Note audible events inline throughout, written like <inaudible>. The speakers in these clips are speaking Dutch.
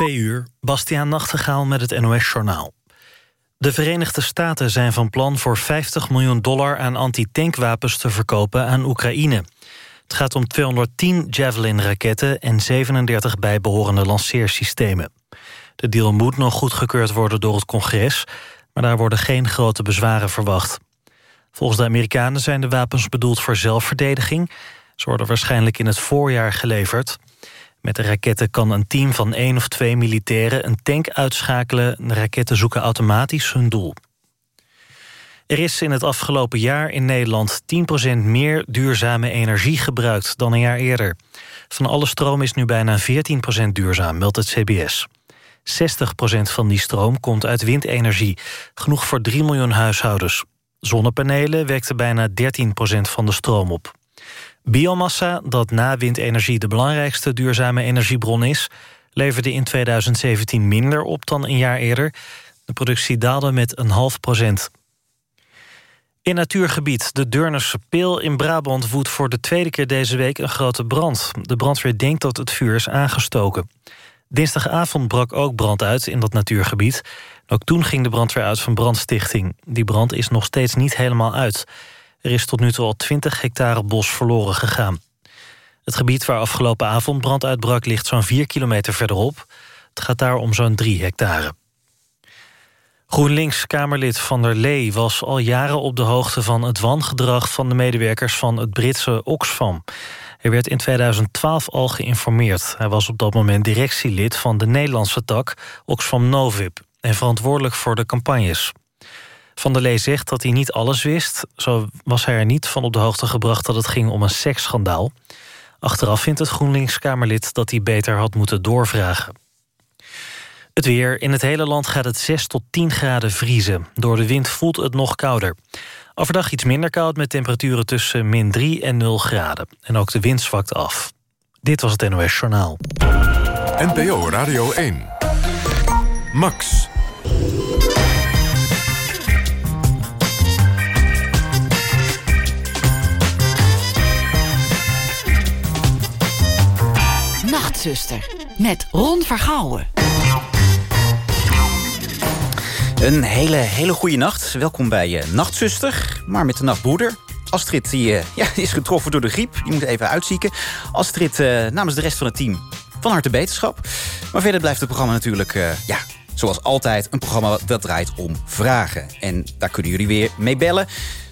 Twee uur, Bastiaan Nachtegaal met het NOS-journaal. De Verenigde Staten zijn van plan voor 50 miljoen dollar... aan antitankwapens te verkopen aan Oekraïne. Het gaat om 210 Javelin-raketten... en 37 bijbehorende lanceersystemen. De deal moet nog goedgekeurd worden door het congres... maar daar worden geen grote bezwaren verwacht. Volgens de Amerikanen zijn de wapens bedoeld voor zelfverdediging. Ze worden waarschijnlijk in het voorjaar geleverd... Met de raketten kan een team van één of twee militairen een tank uitschakelen. De raketten zoeken automatisch hun doel. Er is in het afgelopen jaar in Nederland 10% meer duurzame energie gebruikt dan een jaar eerder. Van alle stroom is nu bijna 14% duurzaam, meldt het CBS. 60% van die stroom komt uit windenergie, genoeg voor 3 miljoen huishoudens. Zonnepanelen wekten bijna 13% van de stroom op. Biomassa, dat na windenergie de belangrijkste duurzame energiebron is... leverde in 2017 minder op dan een jaar eerder. De productie daalde met een half procent. In natuurgebied de Deurnerse Peel in Brabant woedt voor de tweede keer deze week een grote brand. De brandweer denkt dat het vuur is aangestoken. Dinsdagavond brak ook brand uit in dat natuurgebied. Ook toen ging de brandweer uit van brandstichting. Die brand is nog steeds niet helemaal uit. Er is tot nu toe al 20 hectare bos verloren gegaan. Het gebied waar afgelopen avond brand uitbrak ligt zo'n 4 kilometer verderop. Het gaat daar om zo'n 3 hectare. GroenLinks-Kamerlid Van der Lee was al jaren op de hoogte van het wangedrag van de medewerkers van het Britse Oxfam. Hij werd in 2012 al geïnformeerd. Hij was op dat moment directielid van de Nederlandse tak Oxfam Novib en verantwoordelijk voor de campagnes. Van der Lee zegt dat hij niet alles wist. Zo was hij er niet van op de hoogte gebracht dat het ging om een seksschandaal. Achteraf vindt het GroenLinks-Kamerlid dat hij beter had moeten doorvragen. Het weer. In het hele land gaat het 6 tot 10 graden vriezen. Door de wind voelt het nog kouder. Overdag iets minder koud met temperaturen tussen min 3 en 0 graden. En ook de wind zwakt af. Dit was het NOS Journaal. NPO Radio 1. Max. Nachtzuster met Ron Vergouwen. Een hele, hele goede nacht. Welkom bij je uh, Nachtzuster, maar met de nachtbroeder. Astrid die, uh, <laughs> ja, is getroffen door de griep. Die moet even uitzieken. Astrid uh, namens de rest van het team van harte beterschap. Maar verder blijft het programma natuurlijk ja, zoals altijd een programma dat draait om vragen. En daar kunnen jullie weer mee bellen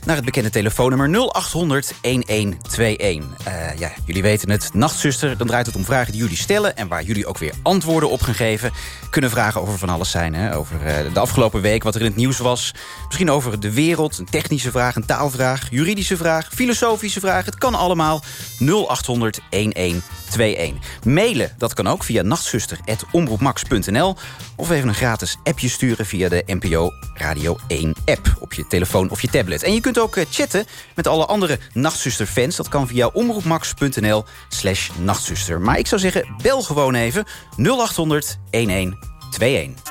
naar het bekende telefoonnummer 0800 1121. Uh, ja, jullie weten het, Nachtzuster, dan draait het om vragen die jullie stellen... en waar jullie ook weer antwoorden op gaan geven. Kunnen vragen over van alles zijn, hè? over uh, de afgelopen week, wat er in het nieuws was. Misschien over de wereld, een technische vraag, een taalvraag... juridische vraag, filosofische vraag, het kan allemaal. 0800 1121. Mailen, dat kan ook via nachtzuster.omroepmax.nl... of even een gratis appje sturen via de NPO Radio 1 app... op je telefoon of je tablet. En je kunt ook chatten met alle andere Nachtzuster-fans. Dat kan via omroepmax.nl slash nachtzuster. Maar ik zou zeggen, bel gewoon even 0800 1121.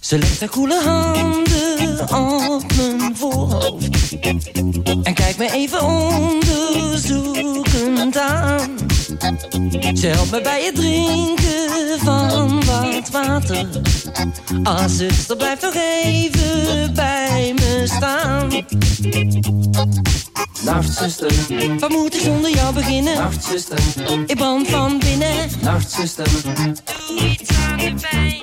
Ze legt haar koele handen op mijn voorhoofd En kijkt me even onderzoekend aan Ze helpt me bij het drinken van wat water Ah, zuster, blijf nog even bij me staan Nacht, zuster. Wat moet ik zonder jou beginnen? Nacht, zuster. Ik brand van binnen. Nacht, zuster. Doe iets aan de pijn.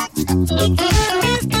Thank you.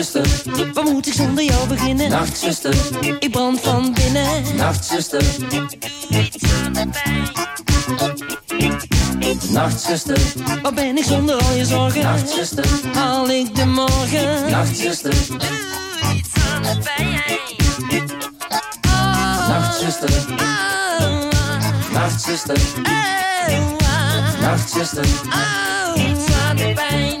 Nachtzuster, Wat moet ik zonder jou beginnen? nachtzuster, Ik brand van binnen. nachtzuster, Doe iets aan de pijn. nachtzuster, Wat ben ik zonder al je zorgen? nachtzuster, Haal ik de morgen? nachtzuster, Doe iets aan de pijn. nachtzuster, Oh, nachtzuster, oh, oh. nachtzuster, Oh, iets aan de pijn,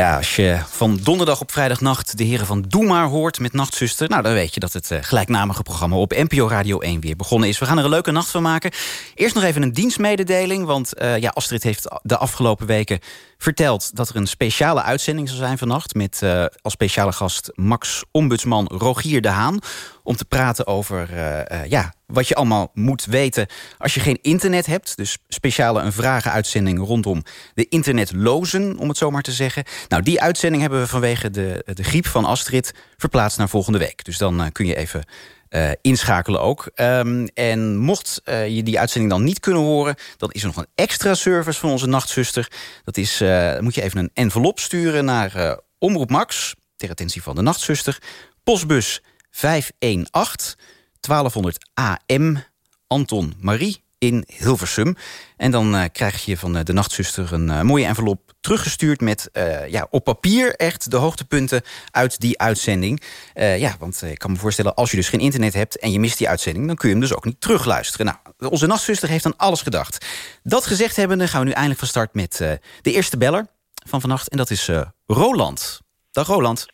Ja, als je van donderdag op vrijdagnacht de heren van Doe Maar hoort met Nachtzuster... nou, dan weet je dat het eh, gelijknamige programma op NPO Radio 1 weer begonnen is. We gaan er een leuke nacht van maken. Eerst nog even een dienstmededeling, want eh, ja, Astrid heeft de afgelopen weken verteld... dat er een speciale uitzending zal zijn vannacht... met eh, als speciale gast Max-ombudsman Rogier de Haan... om te praten over eh, eh, ja, wat je allemaal moet weten als je geen internet hebt. Dus speciale een vragenuitzending rondom de internetlozen, om het zo maar te zeggen. Nou, die uitzending hebben we vanwege de, de griep van Astrid verplaatst naar volgende week. Dus dan kun je even eh, inschakelen ook. Ehm, en mocht eh, je die uitzending dan niet kunnen horen... dan is er nog een extra service van onze nachtzuster. Dat is, dan moet je even een envelop sturen naar Omroep Max... ter attentie van de nachtzuster. Postbus 518 1200 AM Anton Marie in Hilversum. En dan eh, krijg je van eh, de nachtzuster een eh, mooie envelop teruggestuurd... met ja, op papier echt de hoogtepunten uit die uitzending. Ja, want ik kan me voorstellen, als je dus geen internet hebt... en je mist die uitzending, dan kun je hem dus ook niet terugluisteren. Nou, onze nachtzuster heeft aan alles gedacht. Dat gezegd hebbende gaan we nu eindelijk van start met de eerste beller van vannacht. En dat is Roland. Dag Roland.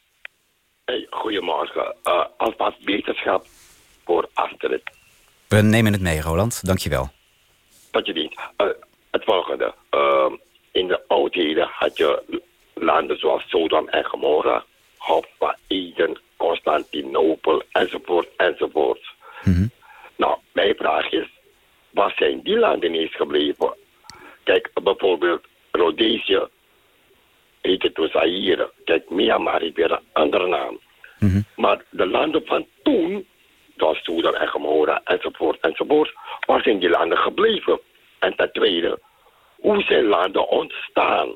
Hey, goedemorgen. Alvast beterschap voor Astrid. We nemen het mee, Roland. Dank je wel. Dat je dient. Uh, het volgende. Uh, in de oudheden had je landen zoals Sodom en Gomorra, Hoppa, Eden, Constantinopel, enzovoort, enzovoort. Mhm. Nou, mijn vraag is, waar zijn die landen eens gebleven? Kijk, bijvoorbeeld Rhodesië heette toen Zaire. Kijk, Myanmar heeft weer een andere naam. Mhm. Maar de landen van toen, zoals Sodom en Gomorra, enzovoort, enzovoort, waar zijn die landen gebleven? En ten tweede, hoe zijn landen ontstaan?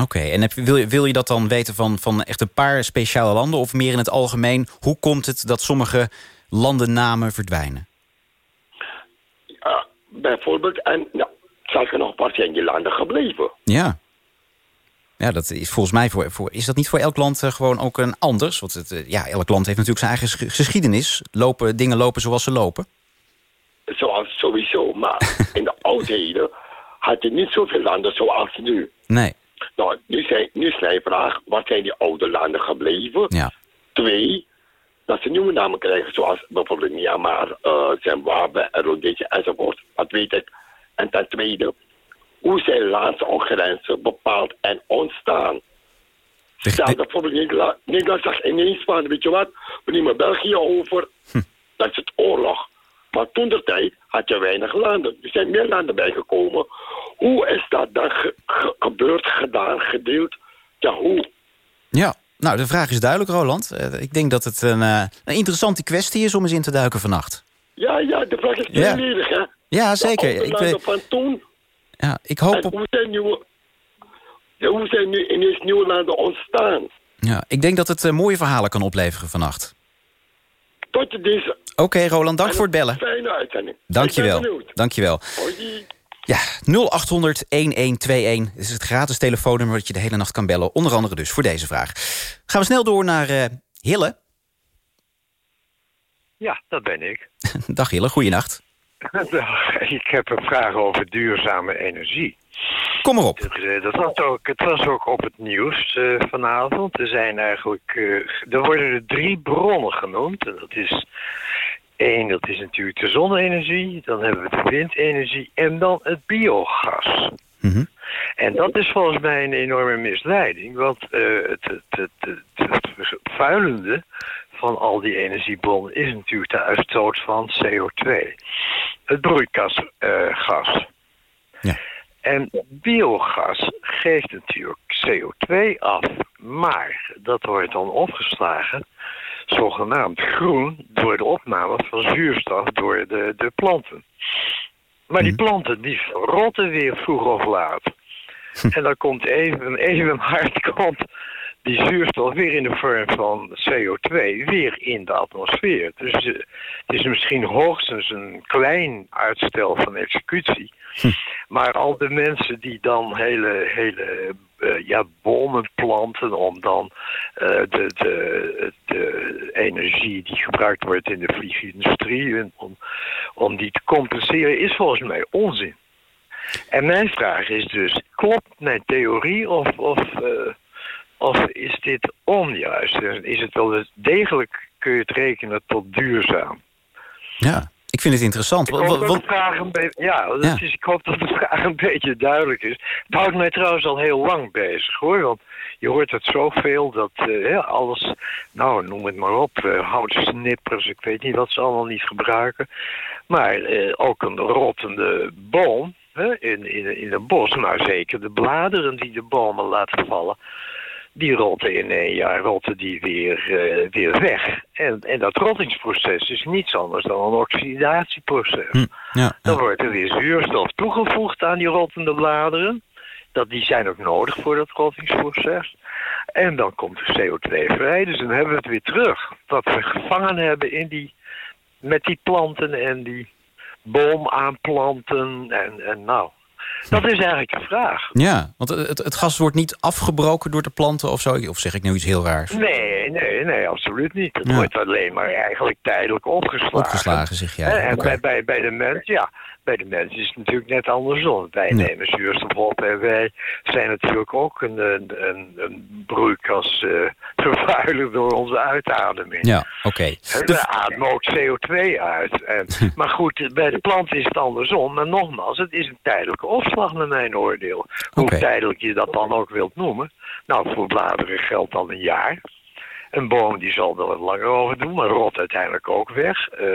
Oké, en heb, wil, je, wil je dat dan weten van, van echt een paar speciale landen... of meer in het algemeen, hoe komt het dat sommige landennamen verdwijnen? Uh, bijvoorbeeld, en nou, ik er nog, waar zijn die landen gebleven? Ja. Ja, dat is volgens mij voor, voor is dat niet voor elk land eh, gewoon ook een anders? Want het, eh, ja, elk land heeft natuurlijk zijn eigen ges- geschiedenis. Lopen, dingen lopen zoals ze lopen. Zoals sowieso, maar <laughs> in de oudheden had je niet zoveel landen zoals nu. Nee, Nou, nu, zijn, nu is mijn vraag, waar zijn die oude landen gebleven? ja. Twee, dat ze nieuwe namen krijgen, zoals bijvoorbeeld Myanmar, uh, Zimbabwe, en Rhodesië enzovoort. Dat weet ik. En ten tweede, hoe zijn landsgrenzen bepaald en ontstaan? Stel de- bijvoorbeeld Nederland, Nederland zegt ineens van, weet je wat, we nemen België over. Hm. Dat is het oorlog. Maar toen de tijd had je weinig landen. Er zijn meer landen bijgekomen. Hoe is dat dan ge- ge- gebeurd, gedaan, gedeeld? Ja, hoe? Ja, nou, de vraag is duidelijk, Roland. Eh, ik denk dat het een, eh, een interessante kwestie is om eens in te duiken vannacht. Ja, ja, de vraag is Ja. tweeledig, hè? Ja, zeker. De Ik, van toen ja, ik hoop en op... hoe zijn, nieuwe, ja, hoe zijn nu ineens nieuwe landen ontstaan? Ja, ik denk dat het eh, mooie verhalen kan opleveren vannacht. Tot deze Oké, Roland, dank voor het bellen. Fijne uitzending. Dankjewel. Dankjewel. Hoi. Ja, 0800-1121 is het gratis telefoonnummer dat je de hele nacht kan bellen. Onder andere dus voor deze vraag. Gaan we snel door naar eh, Hille. Ja, dat ben ik. <laughs> Dag Hille, goeienacht. <laughs> Ik heb een vraag over duurzame energie. Kom maar op. Het, eh, Dat was ook, het was ook op het nieuws eh, vanavond. Er zijn eigenlijk, eh, er worden er drie bronnen genoemd. En dat is één, dat is natuurlijk de zonne-energie. Dan hebben we de windenergie en dan het biogas. Mhm. En dat is volgens mij een enorme misleiding. Want eh, het, het, het, het, het vervuilende van al die energiebronnen is natuurlijk de uitstoot van CO2. Het broeikasgas. gas. Ja. En biogas geeft natuurlijk CO2 af, maar dat wordt dan opgeslagen, zogenaamd groen, door de opname van zuurstof door de, de planten. Maar die planten die verrotten weer vroeg of laat. En dan komt even, even hard komt die zuurstof weer in de vorm van CO2 weer in de atmosfeer. Dus eh, het is misschien hoogstens een klein uitstel van executie. Maar al de mensen die dan hele, hele eh, ja, bomen planten om dan eh, de, de, de energie die gebruikt wordt in de vliegindustrie, om, om die te compenseren, is volgens mij onzin. En mijn vraag is dus, klopt mijn theorie of, of, of is dit onjuist? Is het wel degelijk, kun je het rekenen tot duurzaam? Ja, ik vind het interessant. Ik hoop, dat de vraag een beetje, ja, dat Ja. Is, ik hoop dat de vraag een beetje duidelijk is. Het houdt mij trouwens al heel lang bezig hoor. Want je hoort het zoveel dat eh, alles, nou noem het maar op, eh houtsnippers, ik weet niet wat ze allemaal niet gebruiken. Maar eh, ook een rottende boom hè, in, in, in een bos, maar zeker de bladeren die de bomen laten vallen. Die rotten in één jaar rotten die weer, eh, weer weg. En, en dat rottingsproces is niets anders dan een oxidatieproces. Hm, ja, Dan ja. wordt er weer zuurstof toegevoegd aan die rottende bladeren. Dat, die zijn ook nodig voor dat rottingsproces. En dan komt de CO2 vrij. Dus dan hebben we het weer terug. Wat we gevangen hebben in die, met die planten en die boom aanplanten. En, en nou, dat is eigenlijk de vraag. ja, want het, het gas wordt niet afgebroken door de planten of zo. Of zeg ik nou iets heel raars? Nee, nee, nee, absoluut niet. Het Ja. wordt alleen maar eigenlijk tijdelijk opgeslagen. Opgeslagen, zeg jij. en bij, bij, bij de mens, ja, bij de mens is het natuurlijk net andersom. Wij Ja. nemen zuurstof op en wij zijn natuurlijk ook een, een, een, een broeikas eh, <laughs> vervuiler door onze uitademing. Ja, oké. De- We ademen ook CO2 uit. En, <laughs> maar goed, bij de plant is het andersom. Maar nogmaals, het is een tijdelijke opslag naar mijn oordeel. Hoe tijdelijk je dat dan ook wilt noemen. Nou, voor bladeren geldt dan een jaar. Een boom die zal er wat langer over doen, maar rot uiteindelijk ook weg. Eh,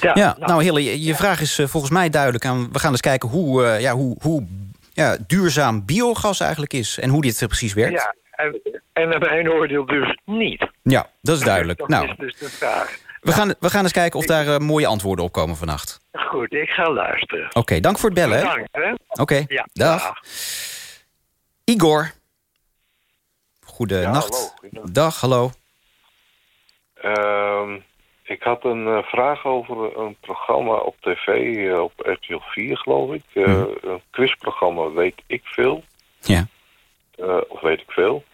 ja, Ja, nou Hille, je, je vraag is eh, volgens mij duidelijk. En we gaan eens kijken hoe, eh, ja, hoe, hoe ja, duurzaam biogas eigenlijk is. En hoe dit precies werkt. ja, en, en naar mijn oordeel dus niet. Ja, dat is duidelijk. <laughs> Dat Nou, is dus de vraag. we gaan, we gaan eens kijken of daar mooie antwoorden op komen vannacht. Goed, ik ga luisteren. Oké, dank voor het bellen. Bedankt, hè? Oké, Ja, dag. dag. Igor. Goedenacht. hallo, goedenacht. Dag, hallo. Ehm, ik had een eh, vraag over een programma op tv, eh, op RTL 4 geloof ik. Eh, Mhm. Een quizprogramma Weet ik Veel. Ja. Of weet ik veel.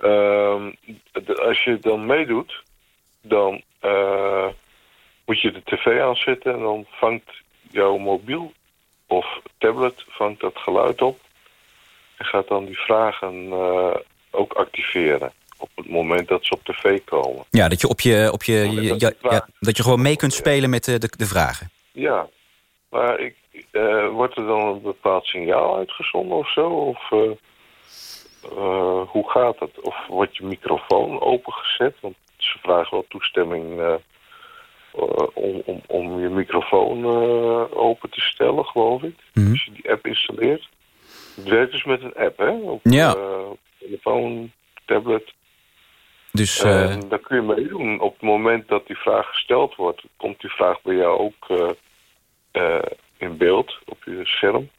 Ehm, als je dan meedoet, dan moet je de tv aanzetten en dan vangt jouw mobiel of tablet vangt dat geluid op. En gaat dan die vragen ook activeren op het moment dat ze op tv komen. Ja, dat je, op je, op je, Ja, dat ja, dat je gewoon mee kunt spelen met de, de, de vragen. Ja, maar ik, eh, wordt er dan een bepaald signaal uitgezonden of zo? Of eh, eh, hoe gaat het? Of wordt je microfoon opengezet? Want ze vragen wel toestemming eh, eh, om, om, om je microfoon eh, open te stellen, geloof ik. Mhm. Als je die app installeert. Het werkt dus met een app, hè? Op Ja. Telefoon, tablet. Dus En daar kun je meedoen. Op het moment dat die vraag gesteld wordt, komt die vraag bij jou ook eh, eh, in beeld op je scherm.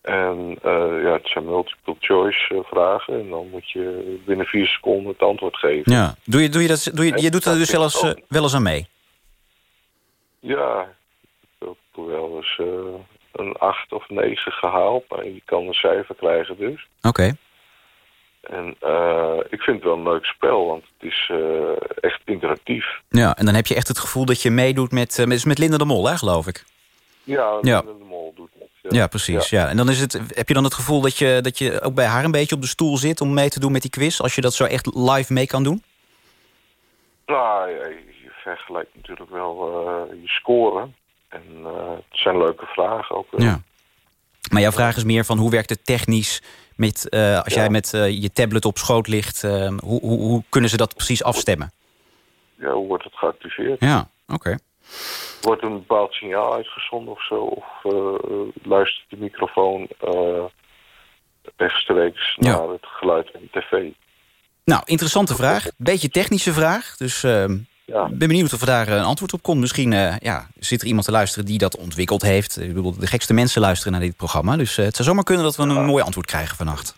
En ja, het zijn multiple choice vragen. En dan moet je binnen vier seconden het antwoord geven. ja. doe je, doe je, dat, doe je, je doet er dus zelfs wel eens aan mee? Ja, ik heb wel eens een acht of negen gehaald. Maar je kan een cijfer krijgen dus. Oké. En eh, ik vind het wel een leuk spel, want het is eh, echt interactief. Ja, en dan heb je echt het gevoel dat je meedoet met, eh, met, met Linda de Mol, hè, geloof ik. Ja, Ja. de mol doet dat. Ja, precies. Ja. En dan is het, heb je dan het gevoel dat je, dat je ook bij haar een beetje op de stoel zit... om mee te doen met die quiz, als je dat zo echt live mee kan doen? Nou, ja, je vergelijkt natuurlijk wel je score. En het zijn leuke vragen ook. Ja. Maar jouw vraag is meer van hoe werkt het technisch... Met, eh, als Ja. jij met eh, je tablet op schoot ligt, eh, hoe, hoe, hoe kunnen ze dat precies afstemmen? Ja, hoe wordt het geactiveerd? Ja, oké. Wordt een bepaald signaal uitgezonden of zo? Of luistert de microfoon eh, rechtstreeks Ja. naar het geluid van de tv? Nou, interessante vraag. Beetje technische vraag. Dus eh, Ja. ik ben benieuwd of er daar eh, een antwoord op komt. Misschien eh, ja, zit er iemand te luisteren die dat ontwikkeld heeft. Ik bedoel, de gekste mensen luisteren naar dit programma. Dus eh, het zou zomaar kunnen dat we een mooi antwoord krijgen vannacht.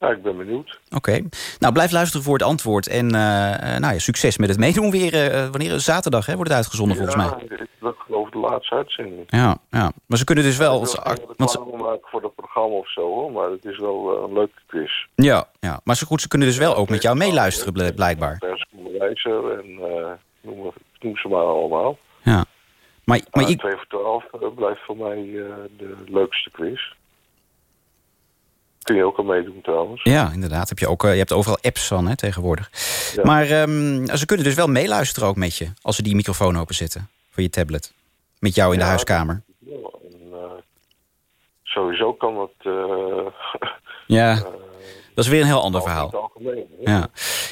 Ja, ik ben benieuwd. Oké. Nou, blijf luisteren voor het antwoord. En nou ja, succes met het meedoen weer. wanneer zaterdag hè, wordt het uitgezonden volgens mij. Ja, ik ik geloof de laatste uitzending. Ja, ja. Maar ze kunnen dus wel... Ik wil ze, maken voor het programma of zo, hoor, maar het is wel een leuke quiz. ja, ja, maar zo goed, ze kunnen dus wel ook met jou meeluisteren, bl- blijkbaar. En eh, noem, noem ze maar allemaal. Ja. Maar, maar ik, 2 voor 12 eh, blijft voor mij eh, de leukste quiz. Kun je ook al meedoen trouwens. Ja, inderdaad. Heb je, ook, je hebt overal apps van hè, tegenwoordig. Ja. Maar ehm, ze kunnen dus wel meeluisteren ook met je... als ze die microfoon openzetten voor je tablet. Met jou in de huiskamer. Ja, en, sowieso kan dat... <laughs> Ja, dat is weer een heel ander verhaal. algemeen. Ja.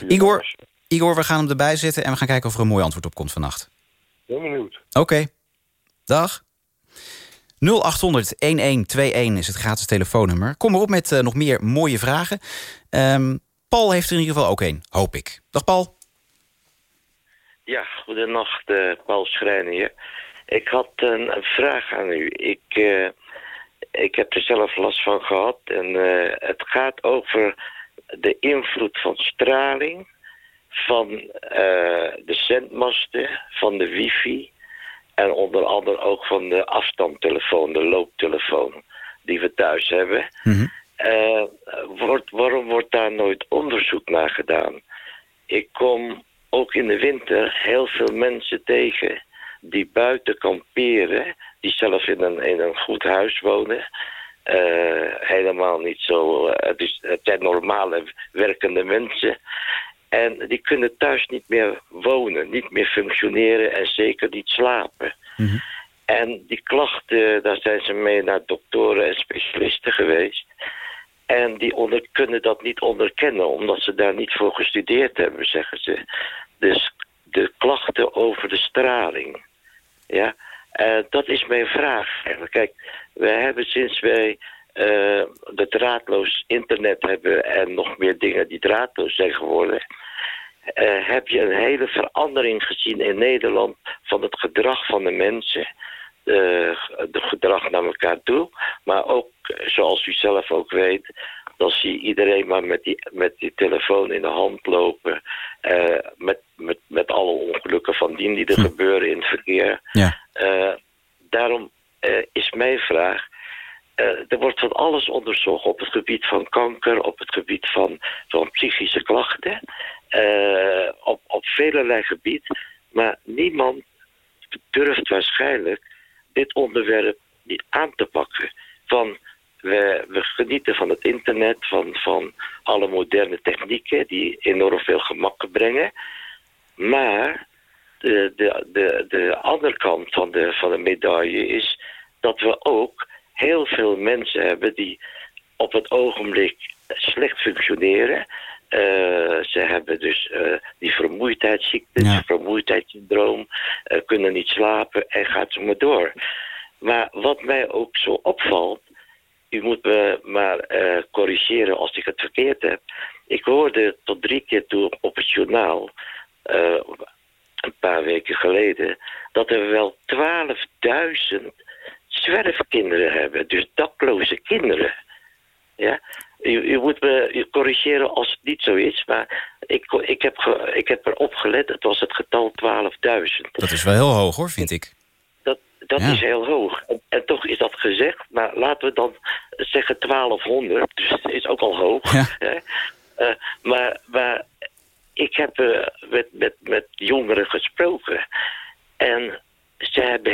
Igor, Igor, we gaan hem erbij zetten... en we gaan kijken of er een mooi antwoord op komt vannacht. Ben benieuwd. Oké. Dag. 0800-1121 is het gratis telefoonnummer. Kom erop met eh, nog meer mooie vragen. Ehm, Paul heeft er in ieder geval ook een, hoop ik. Dag Paul. Ja, goedenacht, eh Paul Schrijnen hier. Ik had een, een vraag aan u. Ik, eh, ik heb er zelf last van gehad. En eh, het gaat over de invloed van straling... van eh, de zendmasten, van de wifi... en onder andere ook van de afstandtelefoon, de looptelefoon... die we thuis hebben. Eh, wordt, waarom wordt daar nooit onderzoek naar gedaan? Ik kom ook in de winter heel veel mensen tegen die buiten kamperen, die zelf in een, in een goed huis wonen. Eh, helemaal niet zo. eh, het, is, het zijn normale werkende mensen. En die kunnen thuis niet meer wonen, niet meer functioneren en zeker niet slapen. En die klachten, daar zijn ze mee naar doktoren en specialisten geweest. En die onder, kunnen dat niet onderkennen, omdat ze daar niet voor gestudeerd hebben, zeggen ze. Dus de klachten over de straling. Ja, Eh, dat is mijn vraag eigenlijk. Kijk, we hebben sinds wij eh het draadloos internet hebben en nog meer dingen die draadloos zijn geworden, eh, heb je een hele verandering gezien in Nederland van het gedrag van de mensen. De, de gedrag naar elkaar toe. Maar ook, eh, zoals u zelf ook weet, dan zie je iedereen maar met die, met die telefoon in de hand lopen. eh, met, met, met alle ongelukken van dien die er gebeuren in het verkeer. Ja. Eh, daarom eh, is mijn vraag. Eh, er wordt van alles onderzocht op het gebied van kanker, op het gebied van, van psychische klachten, eh, op, op velerlei gebied. Maar niemand durft waarschijnlijk dit onderwerp niet aan te pakken. Van, we, we genieten van het internet, van, van alle moderne technieken die enorm veel gemak brengen. Maar de, de, de, de andere kant van de, van de medaille is dat we ook heel veel mensen hebben die op het ogenblik slecht functioneren. Eh, ze hebben dus eh, die vermoeidheidsziektes, Ja. vermoeidheidssyndroom, eh, kunnen niet slapen en gaat zo maar door. Maar wat mij ook zo opvalt, u moet me maar corrigeren als ik het verkeerd heb. Ik hoorde tot drie keer toe op het journaal, een paar weken geleden, dat er wel 12.000 zwerfkinderen hebben, dus dakloze kinderen. Ja? U, u moet me corrigeren als het niet zo is, maar ik, ik, heb, ge- ik heb erop gelet, het was het getal 12.000. Dat is wel heel hoog hoor, vind ik. Dat, dat Ja. is heel hoog. En, en toch is dat gezegd, maar laten we dan zeggen 1200, dus dat is ook al hoog. Ja. hè. Eh, maar, maar ik heb eh, met, met, met jongeren gesproken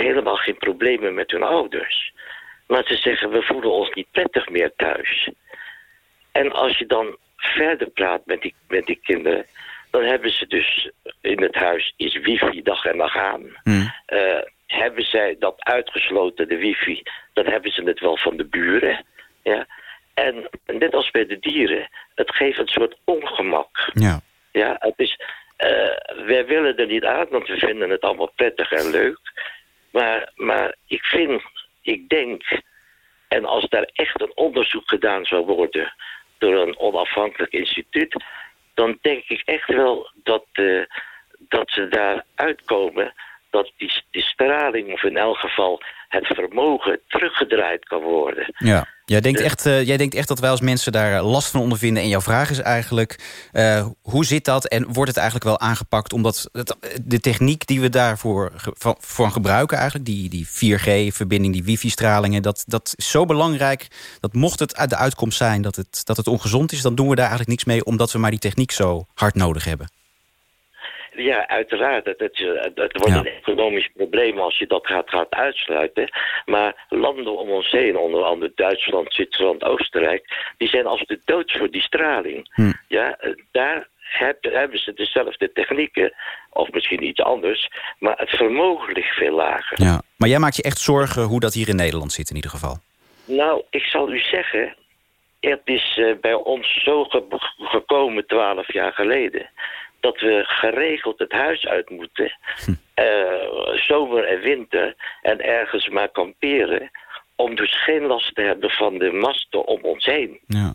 helemaal geen problemen met hun ouders. Maar ze zeggen, we voelen ons niet prettig meer thuis. En als je dan verder praat met die, met die kinderen, dan hebben ze dus in het huis is wifi dag en dag aan. Hm. Eh, hebben zij dat uitgesloten, de wifi, dan hebben ze het wel van de buren. Ja? En net als bij de dieren, het geeft een soort ongemak. Ja. Ja, het is, eh, wij willen er niet aan, want we vinden het allemaal prettig en leuk. Maar, maar ik vind, ik denk, en als daar echt een onderzoek gedaan zou worden door een onafhankelijk instituut, dan denk ik echt wel dat, eh, dat ze daar uitkomen dat die, die straling, of in elk geval het vermogen, teruggedraaid kan worden. Ja. Jij denkt, echt, eh, jij denkt echt dat wij als mensen daar eh, last van ondervinden. En jouw vraag is eigenlijk, eh, hoe zit dat en wordt het eigenlijk wel aangepakt? Omdat het, de techniek die we daarvoor van, voor gebruiken eigenlijk... die, die 4G-verbinding, die wifi-stralingen... Dat, dat is zo belangrijk dat mocht het uit de uitkomst zijn dat het, dat het ongezond is... dan doen we daar eigenlijk niks mee omdat we maar die techniek zo hard nodig hebben. Ja, uiteraard. Het, het, het wordt Ja. een economisch probleem als je dat gaat, gaat uitsluiten. Maar landen om ons heen, onder andere Duitsland, Zwitserland, Oostenrijk... die zijn als de dood voor die straling. Hm. Ja, eh, daar heb- hebben ze dezelfde technieken, of misschien iets anders... maar het vermogen ligt veel lager. Ja. Maar jij maakt je echt zorgen hoe dat hier in Nederland zit in ieder geval. Nou, ik zal u zeggen, het is eh, bij ons zo ge- gekomen twaalf jaar geleden... dat we geregeld het huis uit moeten, eh, zomer en winter... en ergens maar kamperen... om dus geen last te hebben van de masten om ons heen. Ja.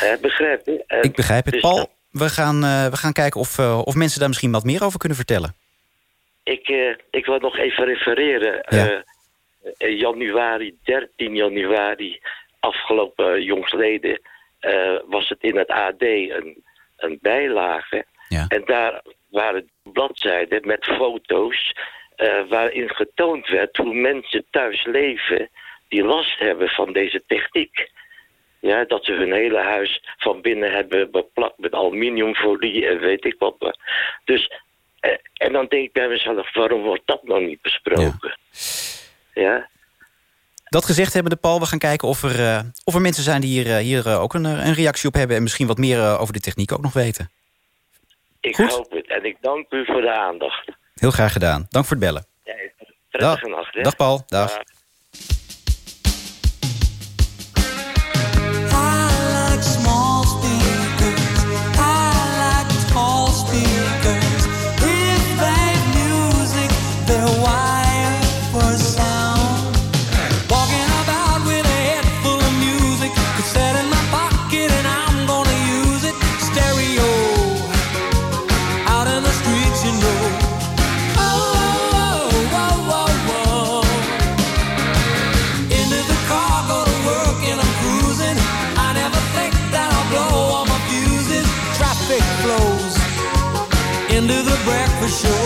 Eh, begrijp je? Ik begrijp het. dus Paul, we gaan, eh, we gaan kijken of, eh, of mensen daar misschien wat meer over kunnen vertellen. Ik, ik wil nog even refereren. Ja. Januari, 13 januari, afgelopen uh, jongsleden, eh, was het in het AD een, een bijlage. Ja. En daar waren bladzijden met foto's eh, waarin getoond werd hoe mensen thuis leven die last hebben van deze techniek. Ja, dat ze hun hele huis van binnen hebben beplakt met aluminiumfolie en weet ik wat. Dus, eh, en dan denk ik bij mezelf, waarom wordt dat nog niet besproken? Ja, Dat gezegd hebbende, Paul, we gaan kijken of er, eh, of er mensen zijn die hier, eh, hier eh, ook een, een reactie op hebben... en misschien wat meer over de techniek ook nog weten. ik Goed. hoop het. En ik dank u voor de aandacht. Heel graag gedaan. Dank voor het bellen. Ja, Dag, nacht. Hè? Dag Paul. Dag. Dag. Show.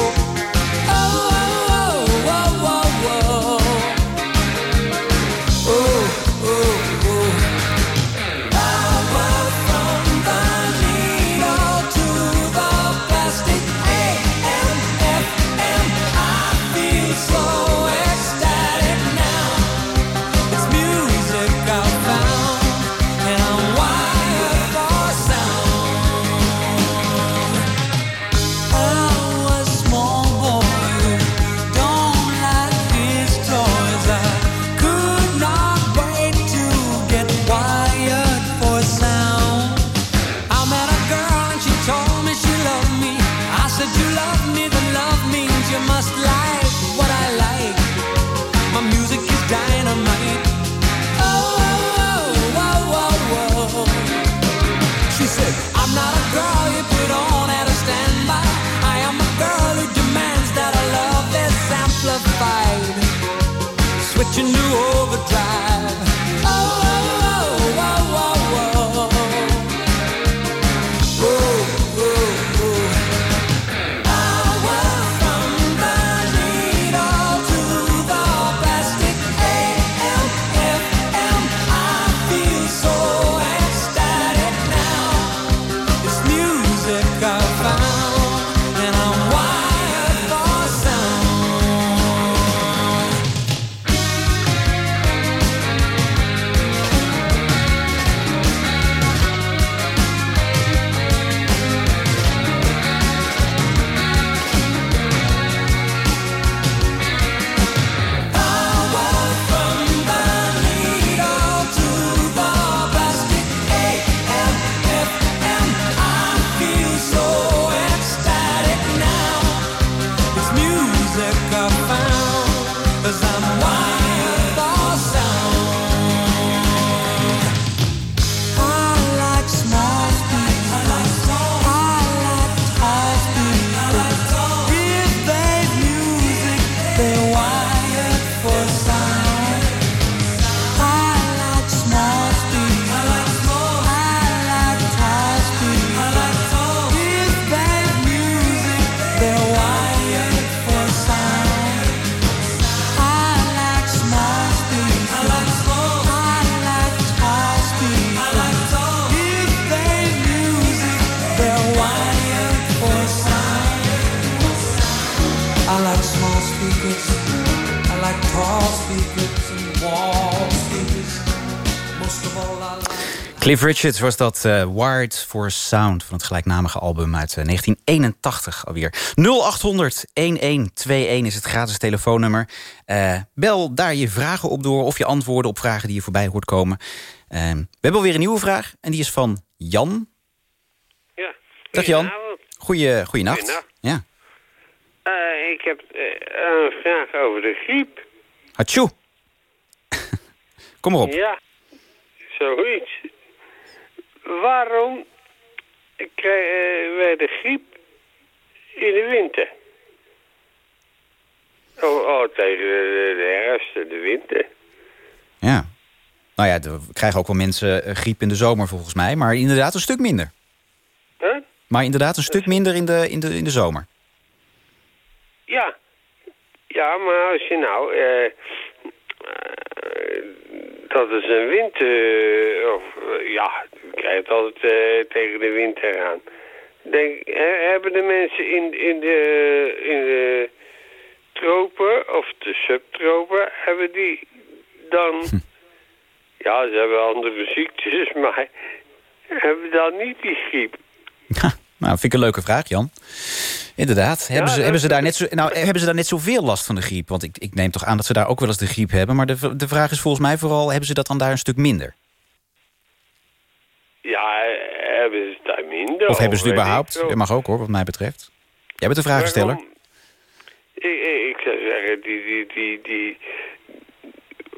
Cliff Richards was dat uh, Wired for Sound... van het gelijknamige album uit uh, 1981 alweer. 0800-1121 is het gratis telefoonnummer. Uh, bel daar je vragen op door of je antwoorden op vragen die je voorbij hoort komen. We hebben alweer een nieuwe vraag en die is van Jan. Ja. Dag Jan. Goeie, goeienacht. Ja. Ik heb een vraag over de griep. Hatsjoe. <laughs> Kom maar op. Ja, zoiets. Waarom krijgen wij de griep in de winter? Oh, oh tegen de, de herfst en de winter. Ja. Nou ja, we krijgen ook wel mensen eh, griep in de zomer volgens mij. Maar inderdaad een stuk minder. Huh? Maar inderdaad een stuk minder in de, in de, in de zomer. Ja. Ja, maar als je nou... Uh, dat is een winter... of, ja, krijgt altijd tegen de winter aan. Denk, hebben de mensen in, in, de, in de tropen of de subtropen... hebben die dan... Hm. Ja, ze hebben andere ziektes, <laughs> maar hebben dan niet die griep? nou, vind ik een leuke vraag, Jan. Inderdaad. Hebben, ze, hebben, ze daar net zo, nou, hebben ze daar net zoveel last van de griep? Want ik, ik neem toch aan dat ze daar ook wel eens de griep hebben. Maar de, de vraag is volgens mij vooral, hebben ze dat dan daar een stuk minder? Ja, hebben ze daar minder? Of hebben ze het überhaupt? Dat mag ook hoor, wat mij betreft. Jij bent de vragensteller. Ik, ik, zou zeggen, die, die, die, die...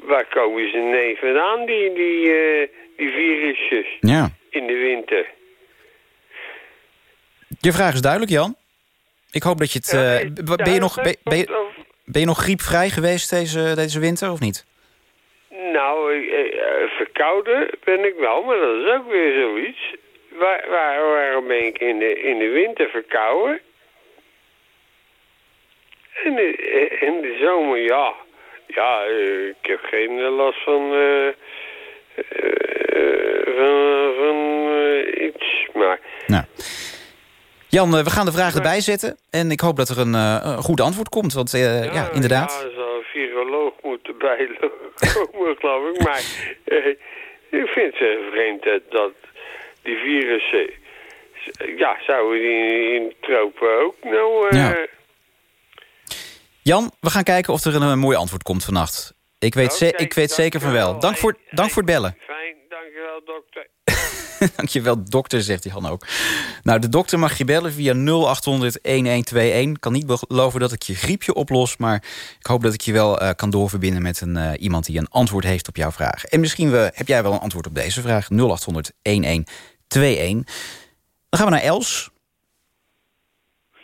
Waar komen ze nee vandaan, die, die, eh, die virusjes Ja. in de winter? Je vraag is duidelijk, Jan. Ik hoop dat je het... Eh, ben, je nog, ben, ben je, duidelijk, ben je nog griepvrij geweest deze, deze winter of niet? Nou, eh, eh, verkouden ben ik wel, maar dat is ook weer zoiets. Waar, waar, waarom ben ik in de, in de winter verkouden? In de, in de zomer, ja. Ja, eh, ik heb geen last van, eh, van, iets. Maar Nou. Jan, eh, we gaan de vraag erbij zetten. En ik hoop dat er een, eh, een goed antwoord komt. Want eh, ja, inderdaad. Ja, zal een viroloog moeten bijkomen, <laughs> <laughs> geloof ik. Maar ik vind het vreemd dat, die virussen... Ja, zouden die in tropen ook nou... Ja. Jan, we gaan kijken of er een, mooi antwoord komt vannacht. Ik weet, ik weet zeker van wel. Dank voor, dank voor het bellen. Fijn, dankjewel dokter. <laughs> Dankjewel, dokter, zegt Jan ook. Nou, de dokter mag je bellen via 0800-1121. Kan niet beloven dat ik je griepje oplos... maar ik hoop dat ik je wel eh, kan doorverbinden met een, eh, iemand... die een antwoord heeft op jouw vraag. En misschien we, heb jij wel een antwoord op deze vraag. 0800-1121. Dan gaan we naar Els.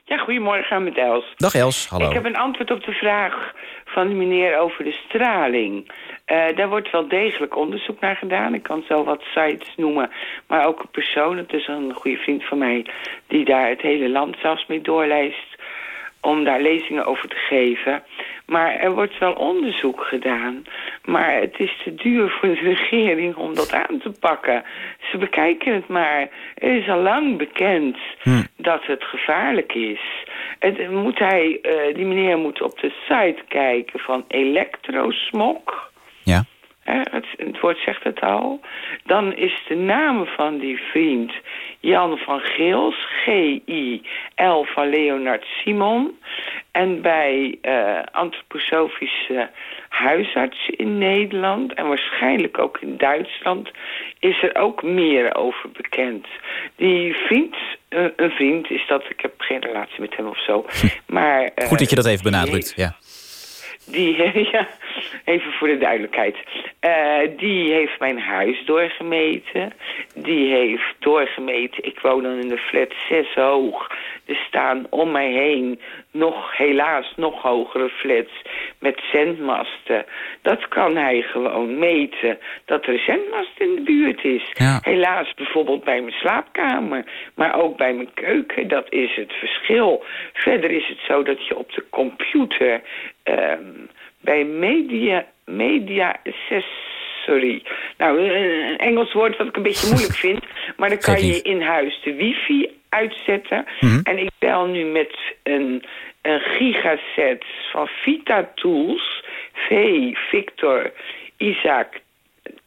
Ja, goedemorgen met Els. Dag Els, hallo. Ik heb een antwoord op de vraag van de meneer over de straling. Eh, daar wordt wel degelijk onderzoek naar gedaan. Ik kan zo wat sites noemen, maar ook een persoon. Het is een goede vriend van mij die daar het hele land zelfs mee doorleest om daar lezingen over te geven. Maar er wordt wel onderzoek gedaan. Maar het is te duur voor de regering om dat aan te pakken. Ze bekijken het maar. Het is al lang bekend dat het gevaarlijk is. Het, moet hij, eh, die meneer moet op de site kijken van elektrosmog. Hè, het, het woord zegt het al. Dan is de naam van die vriend Jan van Geels, G-I-L van Leonard Simon. En bij eh antroposofische huisartsen in Nederland en waarschijnlijk ook in Duitsland is er ook meer over bekend. Die vriend, eh, een vriend is dat, ik heb geen relatie met hem of zo. Maar, eh, Goed dat je dat even benadrukt. Ja. Die, <laughs> ja, even voor de duidelijkheid. Eh, die heeft mijn huis doorgemeten. Die heeft doorgemeten. Ik woon dan in de flat 6 hoog. Er staan om mij heen nog, helaas, nog hogere flats met zendmasten. Dat kan hij gewoon meten, dat er zendmast in de buurt is. Ja. Helaas bijvoorbeeld bij mijn slaapkamer, maar ook bij mijn keuken. Dat is het verschil. Verder is het zo dat je op de computer ehm, bij media, media accessory... Nou, een Engels woord wat ik een beetje <laughs> moeilijk vind. Maar dan kan je in huis de wifi uitzetten. Mhm. En ik bel nu met een, een gigaset van Vita Tools. V, Victor, Isaac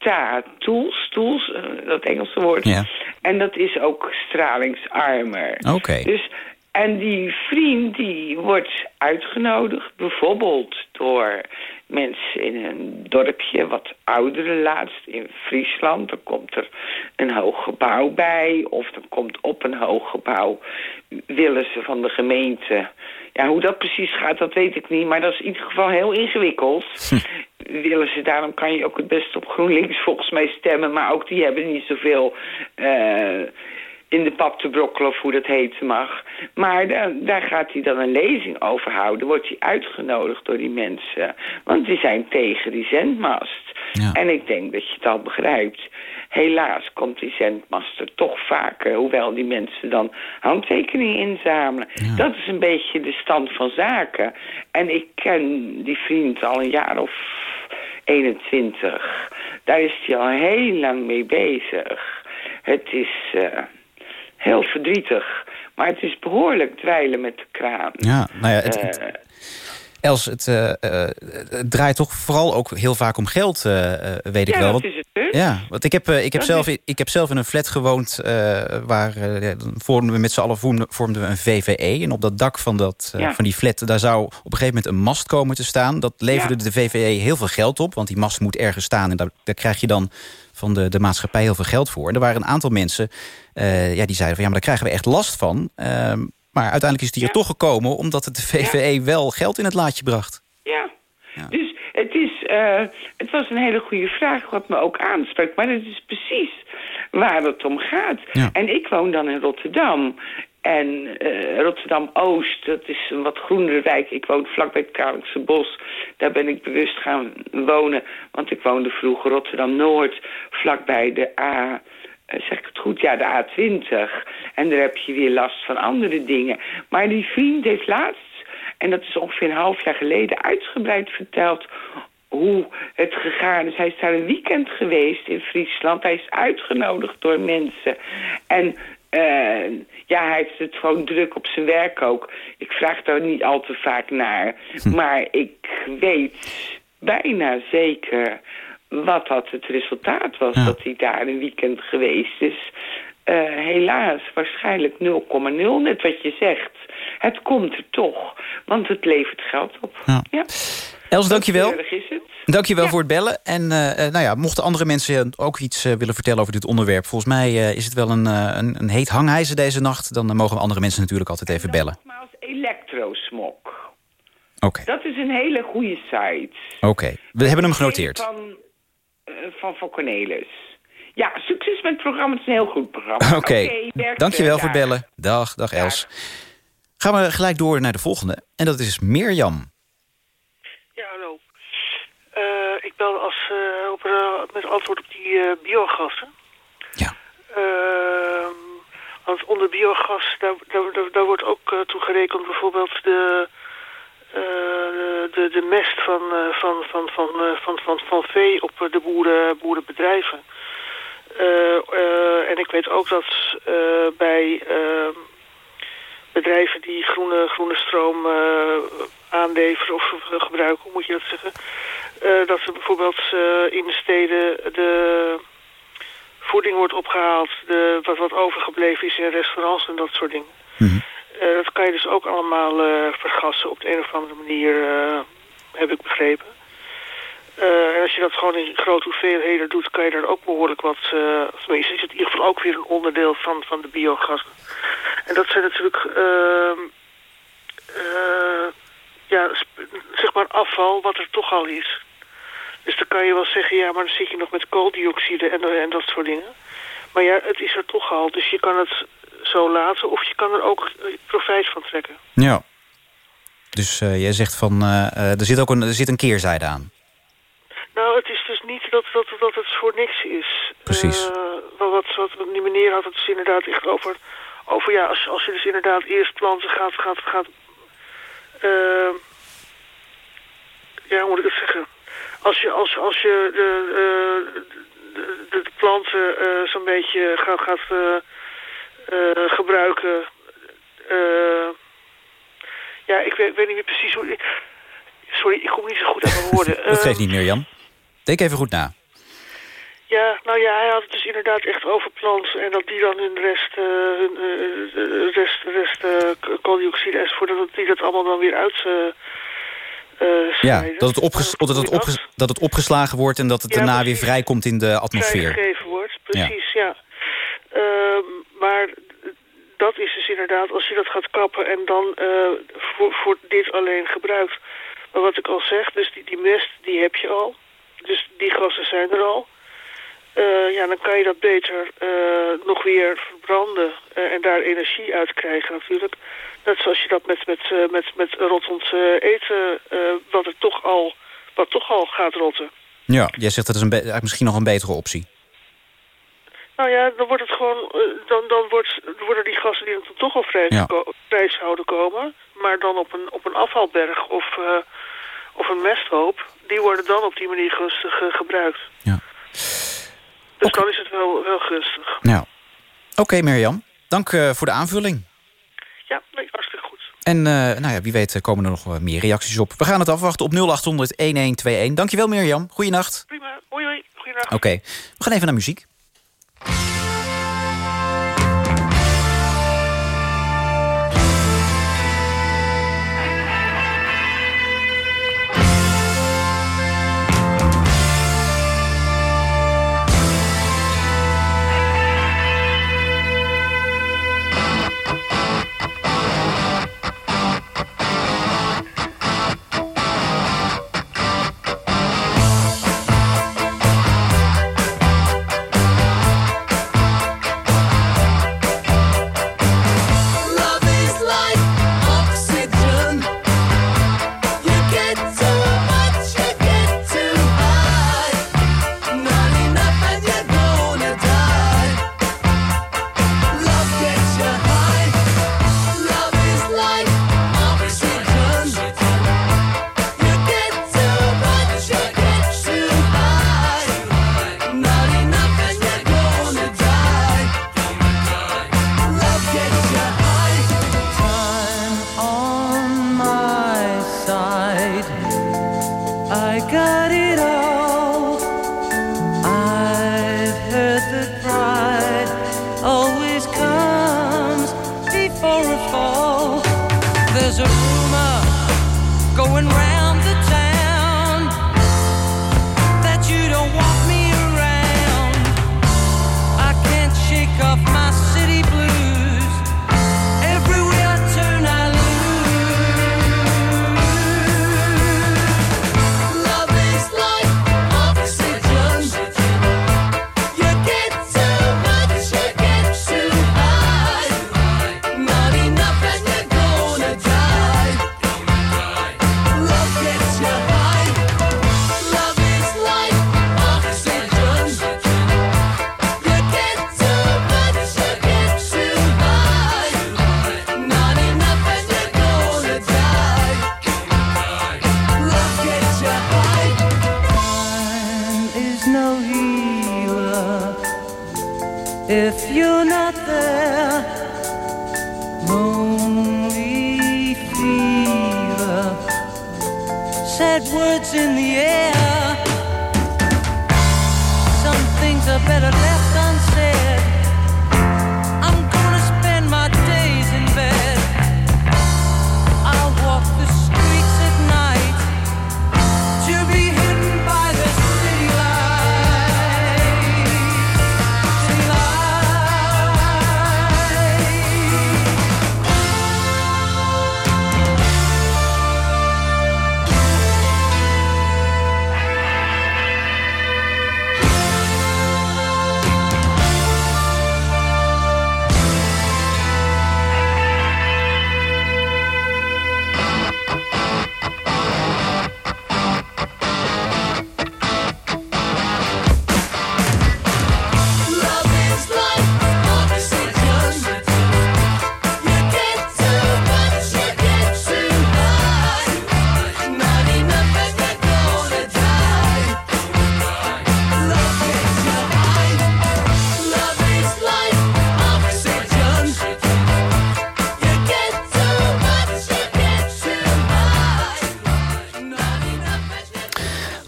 sta tools, tools, eh, dat Engelse woord. En dat is ook stralingsarmer. Oké. Dus, en die vriend die wordt uitgenodigd, bijvoorbeeld door mensen in een dorpje, wat oudere laatst in Friesland. Dan komt er een hoog gebouw bij, of dan komt op een hoog gebouw, willen ze van de gemeente. Ja, hoe dat precies gaat, dat weet ik niet, maar dat is in ieder geval heel ingewikkeld. Willen ze, daarom kan je ook het best op GroenLinks volgens mij stemmen, maar ook die hebben niet zoveel eh, in de pap te brokkelen of hoe dat heten mag. Maar da- daar gaat hij dan een lezing over houden. Wordt hij uitgenodigd door die mensen. Want die zijn tegen die zendmast. En ik denk dat je het al begrijpt. Helaas komt die zendmast er toch vaker. Hoewel die mensen dan handtekeningen inzamelen. Dat is een beetje de stand van zaken. En ik ken die vriend al een jaar of 21. Daar is hij al heel lang mee bezig. Het is eh, heel verdrietig. Maar het is behoorlijk dweilen met de kraan. Ja, nou ja, het, het- Eh, Els, het, eh, eh, het draait toch vooral ook heel vaak om geld, weet ik wel. dat is het dus. Ja, want ik heb, ik heb, Dat zelf, is- ik heb zelf in een flat gewoond... waar vormden we met z'n allen vormden, vormden we een VVE. En op dat dak van, dat, Ja. van die flat... daar zou op een gegeven moment een mast komen te staan. Dat leverde de VVE heel veel geld op. Want die mast moet ergens staan. En daar, daar krijg je dan van de, de maatschappij heel veel geld voor. En er waren een aantal mensen eh, ja, die zeiden van... ja, maar daar krijgen we echt last van. Ehm, maar uiteindelijk is het hier toch gekomen... omdat het de VVE wel geld in het laadje bracht. Ja. Dus het, is, eh, het was een hele goede vraag wat me ook aanspreekt. Maar het is precies waar het om gaat. En ik woon dan in Rotterdam. En eh, Rotterdam-Oost, dat is een wat groenere wijk. Ik woon vlakbij het Kralingse Bos. Daar ben ik bewust gaan wonen. Want ik woonde vroeger Rotterdam-Noord, vlakbij de A... eh, Zeg ik het goed? Ja, de A20. En daar heb je weer last van andere dingen. Maar die vriend heeft laatst en dat is ongeveer een half jaar geleden uitgebreid verteld hoe het gegaan is. Hij is daar een weekend geweest in Friesland. Hij is uitgenodigd door mensen. En eh, ja, hij heeft het gewoon druk op zijn werk ook. Ik vraag daar niet al te vaak naar. Maar ik weet bijna zeker wat dat het resultaat was. Dat hij daar een weekend geweest is. Eh, helaas, waarschijnlijk 0,0. Net wat je zegt. Het komt er toch. Want het levert geld op. Ja. Els, dankjewel. Is het. Dankjewel voor het bellen. En eh, eh, nou ja, mochten andere mensen ook iets willen vertellen over dit onderwerp... volgens mij is het wel een, een, een heet hangijzer deze nacht... dan mogen we andere mensen natuurlijk altijd even bellen. Als Electrosmok. Oké, Dat is een hele goede site. oké. We hebben hem genoteerd. Van, van, van Cornelis. Ja, succes met het programma. Het is een heel goed programma. Oké, werk dankjewel voor het verder. bellen. Dag, dag Els. Gaan we gelijk door naar de volgende. En dat is Mirjam. Ja, hallo. Eh, ik belde als, eh, op, eh, met antwoord op die eh, biogassen. Ja. Ehm, want onder biogas, daar, daar, daar, daar wordt ook uh, toe gerekend bijvoorbeeld de, uh, de, de mest van, uh, van, van, van, van, van, van vee op de boeren, boerenbedrijven. En ik weet ook dat bij ehm, bedrijven die groene, groene stroom aanleveren of gebruiken, hoe moet je dat zeggen? Dat er bijvoorbeeld in de steden de voeding wordt opgehaald, de, wat, wat overgebleven is in restaurants en dat soort dingen. Mm -hmm. uh, dat kan je dus ook allemaal vergassen op de een of andere manier, heb ik begrepen. En als je dat gewoon in grote hoeveelheden doet, kan je daar ook behoorlijk wat... tenminste is het in ieder geval ook weer een onderdeel van, van de biogassen. En dat zijn natuurlijk ehm, ja, zeg maar afval wat er toch al is. Dus dan kan je wel zeggen, ja, maar dan zit je nog met kooldioxide en, en dat soort dingen. Maar ja, het is er toch al, dus je kan het zo laten of je kan er ook profijt van trekken. Ja. Dus uh, jij zegt van, uh, er, zit ook een, er zit een keerzijde aan. Nou, het is dus niet dat, dat, dat het voor niks is. Precies. Uh, wat, wat die meneer had het dus inderdaad echt over... over ja, als, als je dus inderdaad eerst planten gaat... gaat, gaat uh, ja, hoe moet ik het zeggen? Als je, als, als je de, de, de, de planten zo'n beetje gaat, gaat gebruiken... ja, ik weet, ik weet niet meer precies hoe... Sorry, ik kom niet zo goed aan mijn woorden. <laughs> Dat geeft niet, Mirjam. Denk even goed na. Ja, nou ja, hij had het dus inderdaad echt over planten. En dat die dan hun rest, eh, hun, eh, rest, rest eh, k- kooldioxide enzovoort, dat die dat allemaal dan weer uit... eh, Ja, dat het, opges- En dat, het opges- dat het opgeslagen wordt en dat het Ja, daarna precies. weer vrijkomt in de atmosfeer. vrijgegeven wordt. Precies, ja. Ehm, maar dat is dus inderdaad, als je dat gaat kappen en dan voor, voor dit alleen gebruikt. Maar wat ik al zeg, dus die, die mest, die heb je al. Dus die gassen zijn er al. Eh, ja, dan kan je dat beter eh, nog weer verbranden eh, en daar energie uit krijgen natuurlijk. Net zoals je dat met, met, met, met rottend eten, wat, er toch al, wat toch al gaat rotten. Ja, jij zegt dat is een misschien nog een betere optie. Nou ja, dan wordt het gewoon, dan, dan wordt, worden die gassen die dan toch al vrij, Ja. ko- zouden komen, maar dan op een, op een afvalberg of, of een mesthoop, die worden dan op die manier gunstig eh, gebruikt. Ja. Dus dan is het wel, wel gunstig. Nou, oké Mirjam. Dank eh, voor de aanvulling. Ja, nee, hartstikke goed. En eh, nou ja, wie weet komen er nog meer reacties op. We gaan het afwachten op 0800-1121. Dankjewel Mirjam. Goeienacht. Prima, hoi hoi, goeiedag. Oké, we gaan even naar muziek.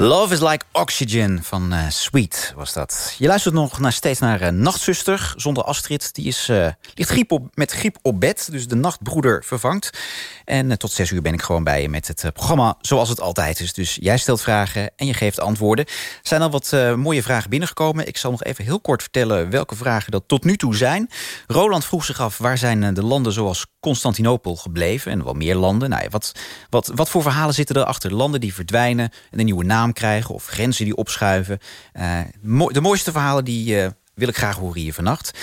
Love is like oxygen van eh, Sweet was dat. Je luistert nog naar, steeds naar eh, Nachtzuster zonder Astrid. Die is, eh, ligt griep op, met griep op bed, dus de nachtbroeder vervangt. En eh, tot zes uur ben ik gewoon bij je met het eh, programma zoals het altijd is. Dus jij stelt vragen en je geeft antwoorden. Er zijn al wat eh, mooie vragen binnengekomen. Ik zal nog even heel kort vertellen welke vragen dat tot nu toe zijn. Roland vroeg zich af waar zijn de landen zoals Constantinopel gebleven... en wel meer landen. Nou ja, wat, wat, wat voor verhalen zitten erachter? Landen die verdwijnen en een nieuwe naam krijgen... of grenzen die opschuiven. De mooiste verhalen die wil ik graag horen hier vannacht.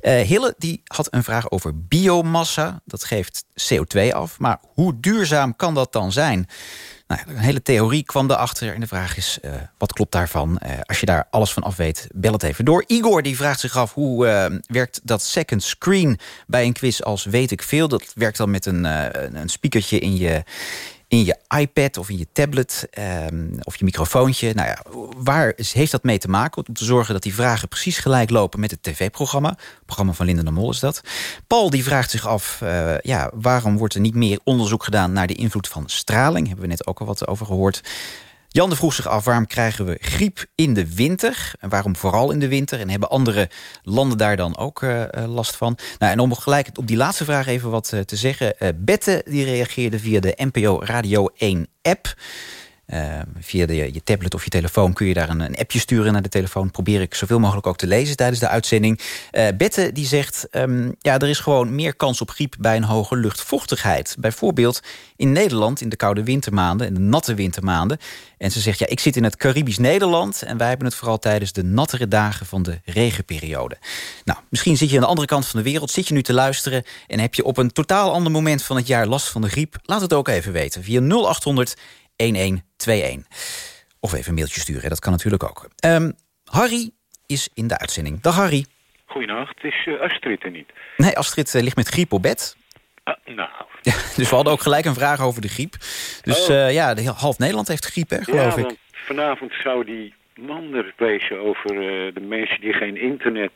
Eh, Hille die had een vraag over biomassa. Dat geeft CO2 af. Maar hoe duurzaam kan dat dan zijn? Nou, een hele theorie kwam erachter. En de vraag is, eh, wat klopt daarvan? Eh, als je daar alles van af weet, bel het even door. Igor die vraagt zich af, hoe werkt dat second screen... bij een quiz als Weet ik Veel? Dat werkt dan met een, een- een speakertje in je, in je iPad of in je tablet ehm, of je microfoontje. Nou ja, waar heeft dat mee te maken? Om te zorgen dat die vragen precies gelijk lopen met het tv-programma. Het programma van Linden de Mol is dat. Paul die vraagt zich af, eh, ja, waarom wordt er niet meer onderzoek gedaan... naar de invloed van straling? Hebben we net ook al wat over gehoord. Jan de vroeg zich af, waarom krijgen we griep in de winter? En waarom vooral in de winter? En hebben andere landen daar dan ook eh, eh, last van? Nou, en om gelijk op die laatste vraag even wat eh, te zeggen. eh, Bette die reageerde via de NPO Radio 1 app. Eh, via de, je tablet of je telefoon kun je daar een, een appje sturen naar de telefoon. Probeer ik zoveel mogelijk ook te lezen tijdens de uitzending. Eh, Bette die zegt, ehm, ja, er is gewoon meer kans op griep bij een hoge luchtvochtigheid. Bijvoorbeeld in Nederland in de koude wintermaanden en de natte wintermaanden. En ze zegt, ja, ik zit in het Caribisch Nederland... en wij hebben het vooral tijdens de nattere dagen van de regenperiode. Nou, misschien zit je aan de andere kant van de wereld, zit je nu te luisteren... en heb je op een totaal ander moment van het jaar last van de griep. Laat het ook even weten via 0800 1121. Of even een mailtje sturen, dat kan natuurlijk ook. Ehm, Harry is in de uitzending. Dag Harry. Goedenacht, is uh, Astrid er niet? Nee, Astrid uh, ligt met griep op bed. Ah, nou. Ja, <laughs> dus we hadden ook gelijk een vraag over de griep. Dus oh. uh, ja, de, half Nederland heeft griep, hè, geloof ja, ik. Vanavond zou die man er wezen over de mensen die geen internet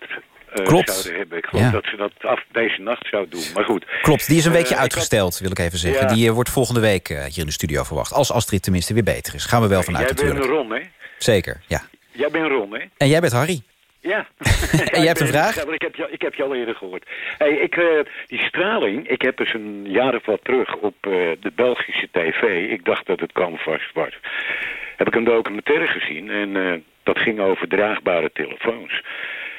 Klopt. zouden hebben. Ik geloof Ja. dat ze dat af deze nacht zou doen. Maar goed. Klopt, die is een Eh, weekje ik uitgesteld, wil ik even zeggen. Ja. Die eh, wordt volgende week eh, hier in de studio verwacht. Als Astrid tenminste weer beter is. Gaan we wel vanuit Jij bent natuurlijk. Ron, hè? Zeker, ja. Jij bent Ron, hè? En jij bent Harry. Ja. <laughs> En jij hebt <laughs> een vraag? Ja, maar ik, heb je, ik heb je al eerder gehoord. Hey, ik, eh, die straling, ik heb eens een jaar of wat terug op eh, de Belgische tv. Ik dacht dat het Canvas was. Heb ik een documentaire gezien en eh, dat ging over draagbare telefoons.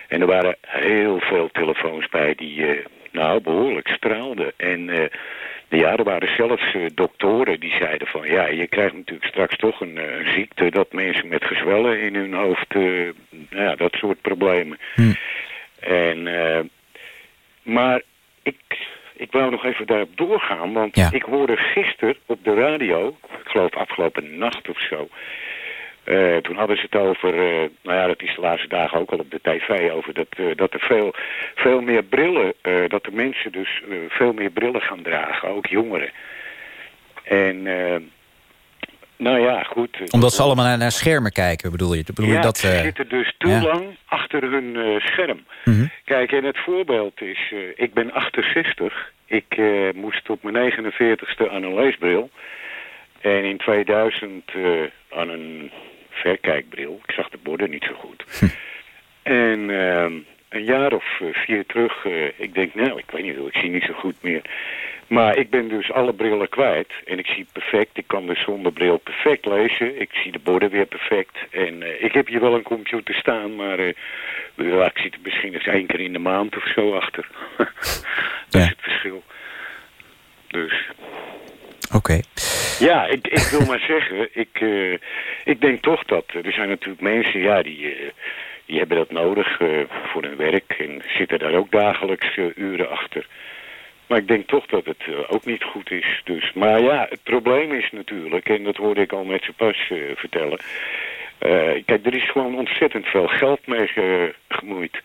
En er waren heel veel telefoons bij die eh, nou behoorlijk straalden. En eh, ja, er waren zelfs eh, doktoren die zeiden van... ja, je krijgt natuurlijk straks toch een, eh, ziekte... dat mensen met gezwellen in hun hoofd... ja, dat soort problemen. En, eh, maar ik, ik wou nog even daarop doorgaan... want Ja. ik hoorde gisteren op de radio... ik geloof afgelopen nacht of zo... Eh, toen hadden ze het over, eh, nou ja, dat is de laatste dagen ook al op de tv, over dat, eh, dat er veel, veel meer brillen, dat de mensen dus veel meer brillen gaan dragen, ook jongeren. En, nou ja, goed. Omdat ze allemaal naar, naar schermen kijken, bedoel je? Bedoel je dat, ze zitten dus te ja. lang achter hun scherm. Mhm. Kijk, en het voorbeeld is, ik ben 68. Ik moest op mijn 49ste aan een leesbril. En in 2000 eh, aan een verkijkbril. Ik zag de borden niet zo goed. En eh, een jaar of eh, vier terug, eh, ik denk, nou, ik weet niet hoe, ik zie niet zo goed meer. Maar ik ben dus alle brillen kwijt. En ik zie perfect, ik kan dus zonder bril perfect lezen. Ik zie de borden weer perfect. En eh, ik heb hier wel een computer staan, maar ja, ik zit er misschien eens één keer in de maand of zo achter. <laughs> dat is het verschil. Dus... Oké. Ja, ik, ik wil maar <laughs> zeggen, ik, eh, ik denk toch dat er zijn natuurlijk mensen, ja, die, eh, die hebben dat nodig eh, voor hun werk en zitten daar ook dagelijks eh, uren achter. Maar ik denk toch dat het eh, ook niet goed is. Dus, maar ja, het probleem is natuurlijk, en dat hoorde ik al met z'n pas eh, vertellen. eh, kijk, er is gewoon ontzettend veel geld mee ge- gemoeid.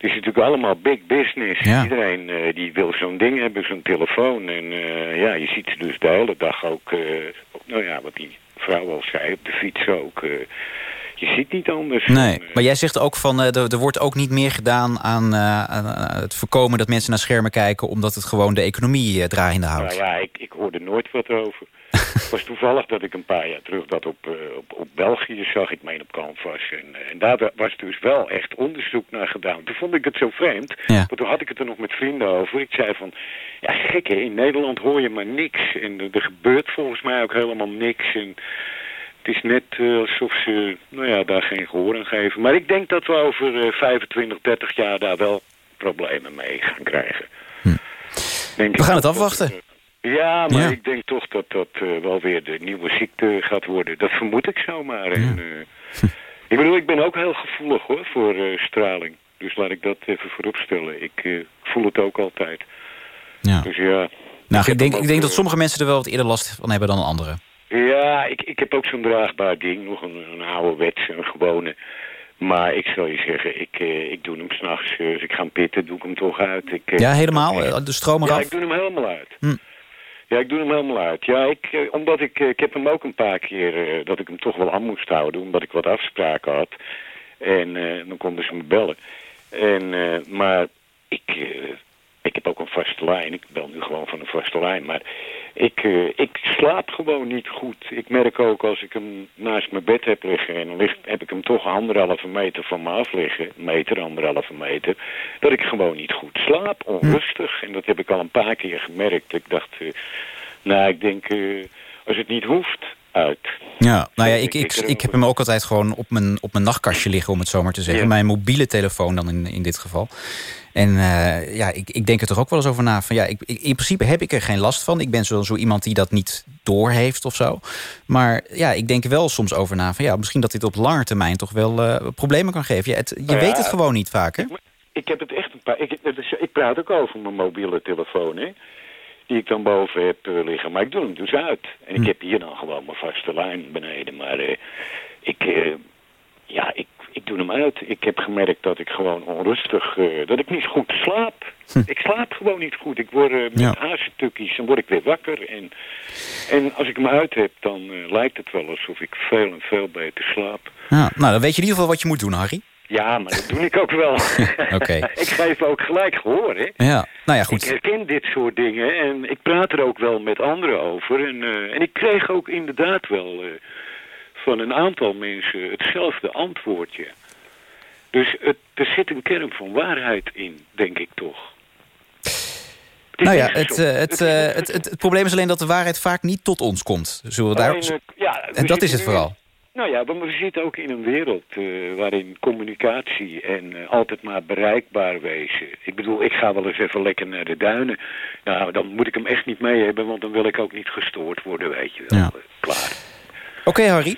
Het is natuurlijk allemaal big business. Ja. Iedereen eh, die wil zo'n ding hebben, zo'n telefoon. En eh, ja, je ziet ze dus de hele dag ook, eh, nou ja, wat die vrouw al zei, op de fiets ook. Eh, je ziet niet anders. Nee, maar jij zegt ook van, eh, er, er wordt ook niet meer gedaan aan, eh, aan, aan het voorkomen dat mensen naar schermen kijken, omdat het gewoon de economie eh, draaiende houdt. Nou ja, ik, ik hoorde nooit wat over. Het was toevallig dat ik een paar jaar terug dat op, eh, op, op België zag. Ik meen op Canvas. En, eh, en daar wa- was dus wel echt onderzoek naar gedaan. Toen vond ik het zo vreemd. Ja. Maar toen had ik het er nog met vrienden over. Ik zei van, ja gek hè, in Nederland hoor je maar niks. En er er gebeurt volgens mij ook helemaal niks. En het is net eh, alsof ze nou ja, daar geen gehoor aan geven. Maar ik denk dat we over eh, 25, 30 jaar daar wel problemen mee gaan krijgen. Denk We gaan het dat, afwachten. eh, ja, maar Ja. ik denk toch dat dat eh, wel weer de nieuwe ziekte gaat worden. Dat vermoed ik zomaar. En, eh, ik bedoel, ik ben ook heel gevoelig hoor voor eh, straling. Dus laat ik dat even vooropstellen. Ik eh, voel het ook altijd. Ja. Dus ja. Nou, ik denk, ik denk dat eh, sommige mensen er wel wat eerder last van hebben dan anderen. Ja, ik, ik heb ook zo'n draagbaar ding. Nog een, een ouderwetse, een gewone. Maar ik zal je zeggen, ik, eh, ik doe hem s'nachts. eh, als ik ga pitten, doe ik hem toch uit. Ik, eh, Ja, helemaal? De stroom Ja, eraf? ik doe hem helemaal uit. Hm. Ja, ik doe hem helemaal uit. Ja, ik, omdat ik, ik heb hem ook een paar keer dat ik hem toch wel aan moest houden, omdat ik wat afspraken had. En dan konden ze me bellen. En, maar ik, ik heb ook een vaste lijn. Ik bel nu gewoon van een vaste lijn. Maar ik, eh, ik slaap gewoon niet goed. Ik merk ook als ik hem naast mijn bed heb liggen... en dan ligt, heb ik hem toch anderhalve meter van me af liggen... meter, anderhalve meter... dat ik gewoon niet goed slaap, onrustig. En dat heb ik al een paar keer gemerkt. Ik dacht, eh, nou, ik denk, eh, als het niet hoeft, uit. Ja, nou ja, ik, ik, ik ik heb hem ook altijd gewoon op mijn, op mijn nachtkastje liggen, om het zo maar te zeggen. Ja. Mijn mobiele telefoon dan in, in dit geval. En eh, ja, ik, ik denk er toch ook wel eens over na. Van, ja, ik, ik- in principe heb ik er geen last van. Ik ben zo, zo iemand die dat niet doorheeft of zo. Maar ja, ik denk wel soms over na. Van, ja, misschien dat dit op lange termijn toch wel eh, problemen kan geven. Ja, het, je Nou ja, weet het gewoon niet vaak, hè? Ik heb het echt een paar... Ik, ik praat ook over mijn mobiele telefoon, hè. Die ik dan boven heb eh, liggen. Maar ik doe hem dus uit. En Hm. ik heb hier dan gewoon mijn vaste lijn beneden. Maar eh, ik... eh, ja, ik, ik doe hem uit. Ik heb gemerkt dat ik gewoon onrustig... dat ik niet goed slaap. Ik slaap gewoon niet goed. Ik word met Hm. Ja. hazentukkies, dan word ik weer wakker. En, en als ik hem uit heb, dan lijkt het wel alsof ik veel en veel beter slaap. Ja, nou, dan weet je in ieder geval wat je moet doen, Harry. Ja, maar dat doe ik ook wel. <laughs> Oké. <laughs> ik geef ook gelijk gehoor, hè. Ja, nou ja, goed. Ik herken dit soort dingen en ik praat er ook wel met anderen over. En, eh, en ik kreeg ook inderdaad wel eh, van een aantal mensen hetzelfde antwoordje. Dus het, er zit een kern van waarheid in, denk ik toch. Nou ja, het, eh, het, het, het, probleem is alleen dat de waarheid vaak niet tot ons komt. Zullen we daar... Ja, en dat is het vooral. Nou ja, maar we zitten ook in een wereld eh, waarin communicatie en eh, altijd maar bereikbaar wezen. Ik bedoel, ik ga wel eens even lekker naar de duinen. Nou, dan moet ik hem echt niet mee hebben, want dan wil ik ook niet gestoord worden, weet je wel. Ja. Eh, Klaar. Oké, Harry.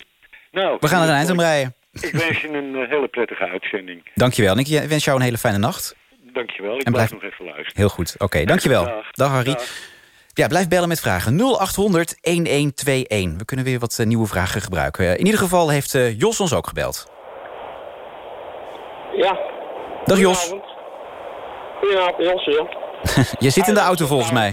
Nou, We gaan er een eind aan breien. Ik wens je een hele prettige uitzending. Dankjewel. En ik wens jou een hele fijne nacht. Dankjewel, ik En blijf, nog even luisteren. Heel goed. Oké, dankjewel. Dag. Dag Harry. Dag. Ja, blijf bellen met vragen. 0800 1121. We kunnen weer wat eh, nieuwe vragen gebruiken. Eh, in ieder geval heeft eh, Jos ons ook gebeld. Ja. Dag Jos. Goedenavond, Jos hier. <laughs> Je zit in de auto volgens mij.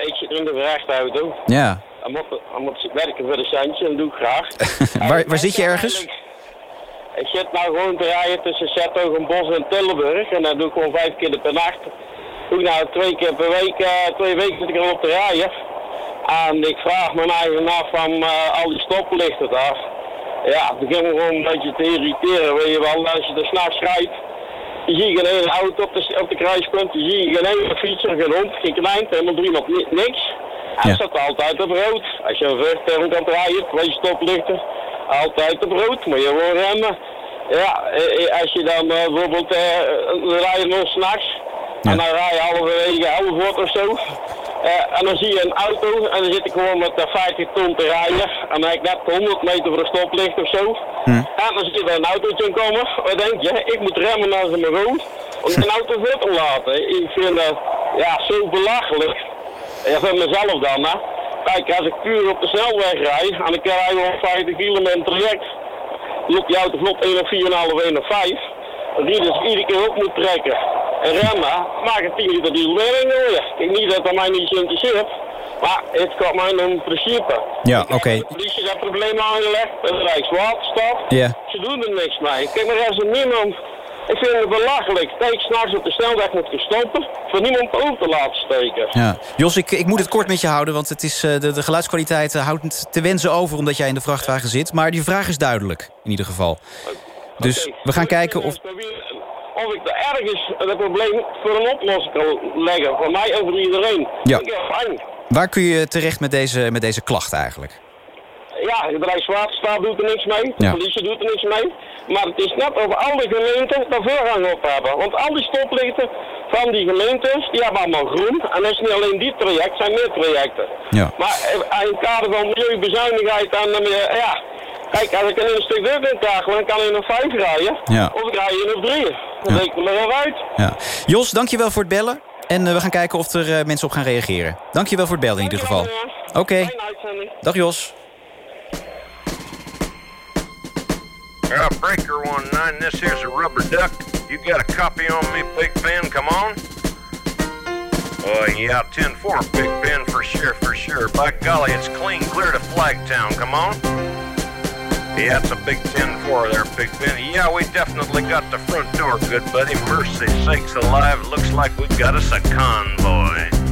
Ik zit in de vrachtauto. Ja. Dan moet, moet ik werken voor de centje en dat doe ik graag. <laughs> waar, waar zit je ergens? Ik zit nou gewoon te rijden tussen Zetogenbos en Tilburg. En dan doe ik gewoon vijf keer per nacht. Ik nou twee keer per week, eh, twee weken zit ik erop te rijden. En ik vraag me eigen af van eh, al die stoplichten daar. Ja, het begint me gewoon een beetje te irriteren, weet je wel. Als je er s'nachts rijdt, je ziet geen ene auto op de, op de kruispunt, je ziet geen ene fietser, geen hond, geen klein, helemaal drie nog ni- niks. Hij staat altijd op rood. Als je een vlucht kan rijden, twee stoplichten, altijd op rood, moet je gewoon remmen. Ja, eh, als je dan bijvoorbeeld, eh dan rij je nog s'nachts, en dan rij je halverwege Helvoort of zo. Eh, en dan zie je een auto en dan zit ik gewoon met eh, 50 ton te rijden. En dan heb ik net 100 meter voor een stoplicht of zo. En dan je er een autootje in komen. Wat denk je? Ik moet remmen ze me rood. Om een auto voor te laten. Ik vind dat ja, zo belachelijk. Ja, van mezelf dan, hè. Kijk, als ik puur op de snelweg rijd en ik rij gewoon 50 kilometer traject, loopt die auto vlot 1 of 4,5, 1 of 5. Die dus iedere keer op moet trekken en remmen, maak het 10 liter diesel weer in gooien. Ik niet dat dat mij niet interesseert, maar het gaat mij om principe. Ja, oké. De politie heeft problemen aangelegd, de Rijkswaterstaat. Ja. Ze doen er niks mee. Kijk maar, als er niemand Ik vind het belachelijk dat ik s'nachts op de snelweg moet stoppen... voor niemand over te laten steken. Ja. Jos, ik, ik moet het kort met je houden, want het is, eh, de, de geluidskwaliteit eh, houdt te wensen over... omdat jij in de vrachtwagen zit. Maar die vraag is duidelijk, in ieder geval. Dus we gaan kijken of... Of ik er ergens het probleem voor een oplossing kan leggen. Voor mij over iedereen. Ja. Ik fijn. Waar kun je terecht met deze, met deze klacht eigenlijk? Ja, het Rijkswaterstaat doet er niks mee. De Ja. politie doet er niks mee. Maar het is net of alle gemeenten daar voorrang op hebben. Want al die stoplichten van die gemeentes, die hebben allemaal groen. En dat is niet alleen dit traject, zijn meer trajecten. Ja. Maar eh, in het kader van milieubezuinigheid en dan weer, ja... Kijk, als ik een stuk in krijg, dan kan ik nog vijf rijden. Ja. Of ik rij in of drie. Dan Ja. denk ik er uit. Ja. Jos, dankjewel voor het bellen. En eh, we gaan kijken of er eh, mensen op gaan reageren. Dankjewel voor het bellen in ieder geval. Oké. Dag Jos. Uh, breaker 19, this here's a rubber duck. You got a copy on me, Big Ben? Come on. Oh, yeah, 10-4, Big Ben, for sure, for sure. By golly, it's clean clear to Flagtown. Come on. Yeah, it's a big 10-4 there, Big Ben. Yeah, we definitely got the front door, good buddy. Mercy sakes alive, looks like we got us a convoy.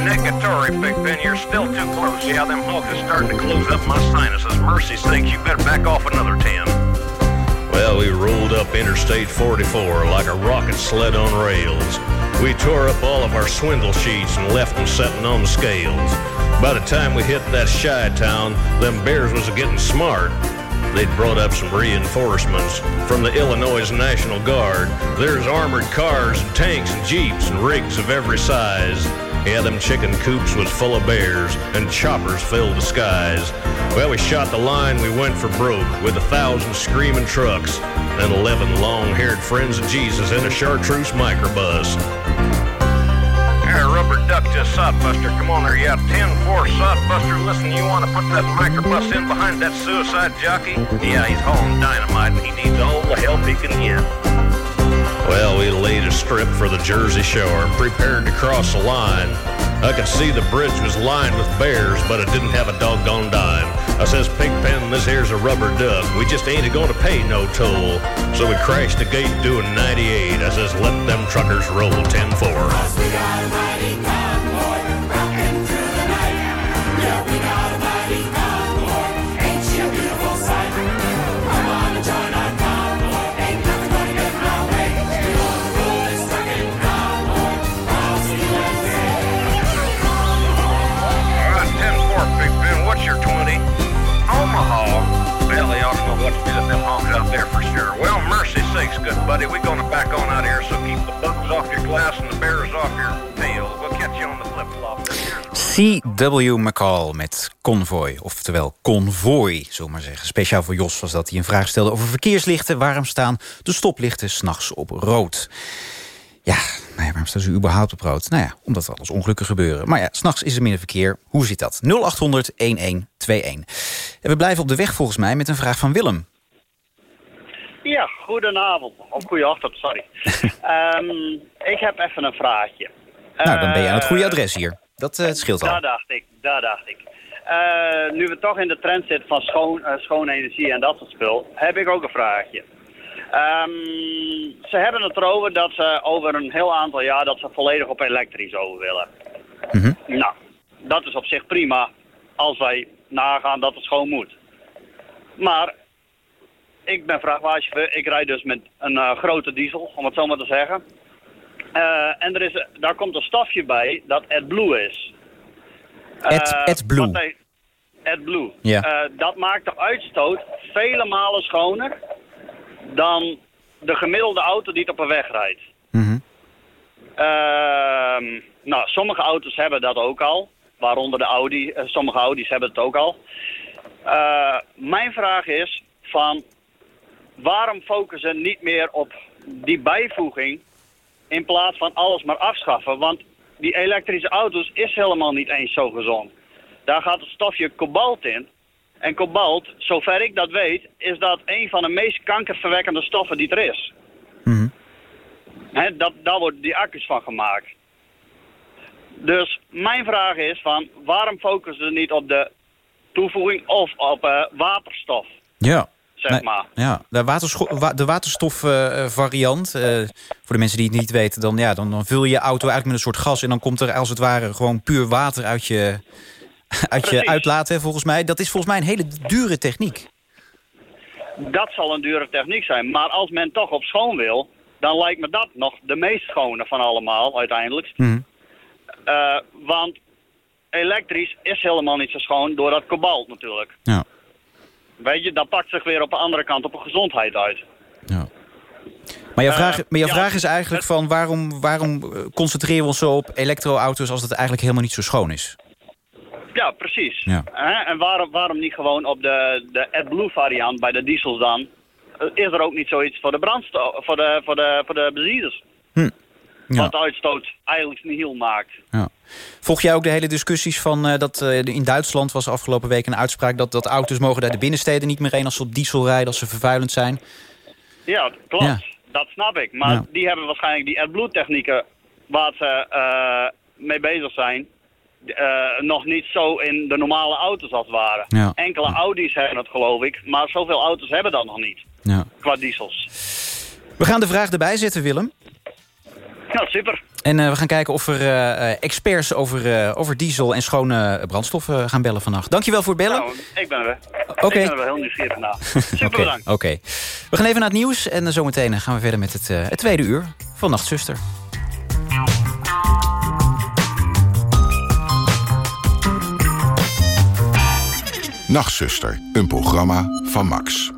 negatory, Big Ben. You're still too close. Yeah, them hogs is starting to close up my sinuses. Mercy sakes, you better back off another 10. Well, we rolled up Interstate 44 like a rocket sled on rails. We tore up all of our swindle sheets and left them setting on the scales. By the time we hit that shy town, them bears was getting smart. They'd brought up some reinforcements from the Illinois National Guard. There's armored cars and tanks and jeeps and rigs of every size. Yeah, them chicken coops was full of bears and choppers filled the skies. Well, we shot the line, we went for broke with a thousand screaming trucks and eleven long-haired friends of Jesus in a chartreuse microbus. Here, rubber duck to sodbuster. Come on there, yeah, 10-4 sodbuster. Listen, you want to put that microbus in behind that suicide jockey? Yeah, he's hauling dynamite and he needs all the help he can get. Well, we laid a strip for the Jersey Shore and prepared to cross the line. I could see the bridge was lined with bears, but it didn't have a doggone dime. I says, Pigpen, this here's a rubber duck. We just ain't gonna pay no toll. So we crashed the gate doing 98. I says, let them truckers roll 10-4. Well, mercy sakes, good buddy. We're to back on out here, so keep the bugs off your glass and the bears off your tail. We'll catch you on the flip-flop. C.W. McCall met Convoy, oftewel Convoy, zullen we maar zeggen. Speciaal voor Jos was dat hij een vraag stelde over verkeerslichten. Waarom staan de stoplichten s'nachts op rood? Ja, nou ja, waarom staan ze überhaupt op rood? Nou ja, omdat er alles ongelukken gebeuren. Maar ja, s'nachts is er minder verkeer. Hoe zit dat? 0800 1121. En we blijven op de weg volgens mij met een vraag van Willem. Ja, goedenavond. Of goeieochtend, sorry. <laughs> Ehm, ik heb even een vraagje. Nou, dan ben je aan het goede Eh, adres hier. Dat eh, scheelt al. Daar dacht ik, daar dacht ik. Eh, nu we toch in de trend zitten van schoon, schone energie en dat soort spul, heb ik ook een vraagje. Ehm, ze hebben het erover dat ze over een heel aantal jaar dat ze volledig op elektrisch over willen. Nou, dat is op zich prima als wij nagaan dat het schoon moet. Maar ik ben vrachtwagenchauffeur, ik rijd dus met een eh, grote diesel, om het zo maar te zeggen. Eh, en er is, daar komt een stofje bij dat AdBlue is. Ad- Eh, AdBlue. hij- AdBlue. Ja. Dat maakt de uitstoot vele malen schoner dan de gemiddelde auto die het op een weg rijdt. Mhm. Ehm, nou, sommige auto's hebben dat ook al. Waaronder de Audi. sommige Audi's hebben het ook al. Mijn vraag is van... Waarom focussen niet meer op die bijvoeging... in plaats van alles maar afschaffen? Want die elektrische auto's is helemaal niet eens zo gezond. Daar gaat het stofje kobalt in. En kobalt, zover ik dat weet... is dat een van de meest kankerverwekkende stoffen die er is. Hè, dat, daar worden die accu's van gemaakt. Dus mijn vraag is van, waarom focussen ze niet op de toevoeging of op eh, waterstof, Ja. Zeg Nee, maar? Ja, de, wa- de waterstofvariant, eh, voor de mensen die het niet weten... Dan, ja, dan, dan vul je je auto eigenlijk met een soort gas... en dan komt er als het ware gewoon puur water uit je, <laughs> uit je Precies. hè, volgens mij. Dat is volgens mij een hele dure techniek. Dat zal een dure techniek zijn. Maar als men toch op schoon wil, dan lijkt me dat nog de meest schone van allemaal uiteindelijk. Eh, want elektrisch is helemaal niet zo schoon door dat kobalt natuurlijk. Ja. Weet je, dat pakt zich weer op de andere kant op een gezondheid uit. Maar jouw Eh, vraag, maar ja, vraag is eigenlijk van... waarom, waarom eh, concentreren we ons zo op elektroauto's... als het eigenlijk helemaal niet zo schoon is? Ja, precies. Ja. En waarom, waarom niet gewoon op de, de AdBlue variant bij de diesels dan? Eh, Is er ook niet zoiets voor de brandstof, voor de, voor de, voor de benzines? Ja. Wat uitstoot eigenlijk niet heel maakt. Ja. Volg jij ook de hele discussies van eh, dat eh, in Duitsland was afgelopen week een uitspraak... dat, dat auto's mogen daar de binnensteden niet meer heen als ze op diesel rijden... als ze vervuilend zijn? Ja, klopt. Ja. Dat snap ik. Maar Ja. die hebben waarschijnlijk die AdBlue-technieken waar ze eh, mee bezig zijn... nog niet zo in de normale auto's als het ware. Ja. Enkele Audi's hebben het geloof ik, maar zoveel auto's hebben dat nog niet. Ja. Qua diesels. We gaan de vraag erbij zetten, Willem. Nou, super. En eh, we gaan kijken of er eh, experts over, eh, over diesel en schone brandstoffen gaan bellen vannacht. Dankjewel voor het bellen. Nou, ik ben er. Oké. Ik ben er wel heel nieuwsgierig naar. <laughs> Super Oké, bedankt. Oké. We gaan even naar het nieuws en zometeen gaan we verder met het, eh, het tweede uur van Nachtzuster. Nachtzuster, een programma van Max.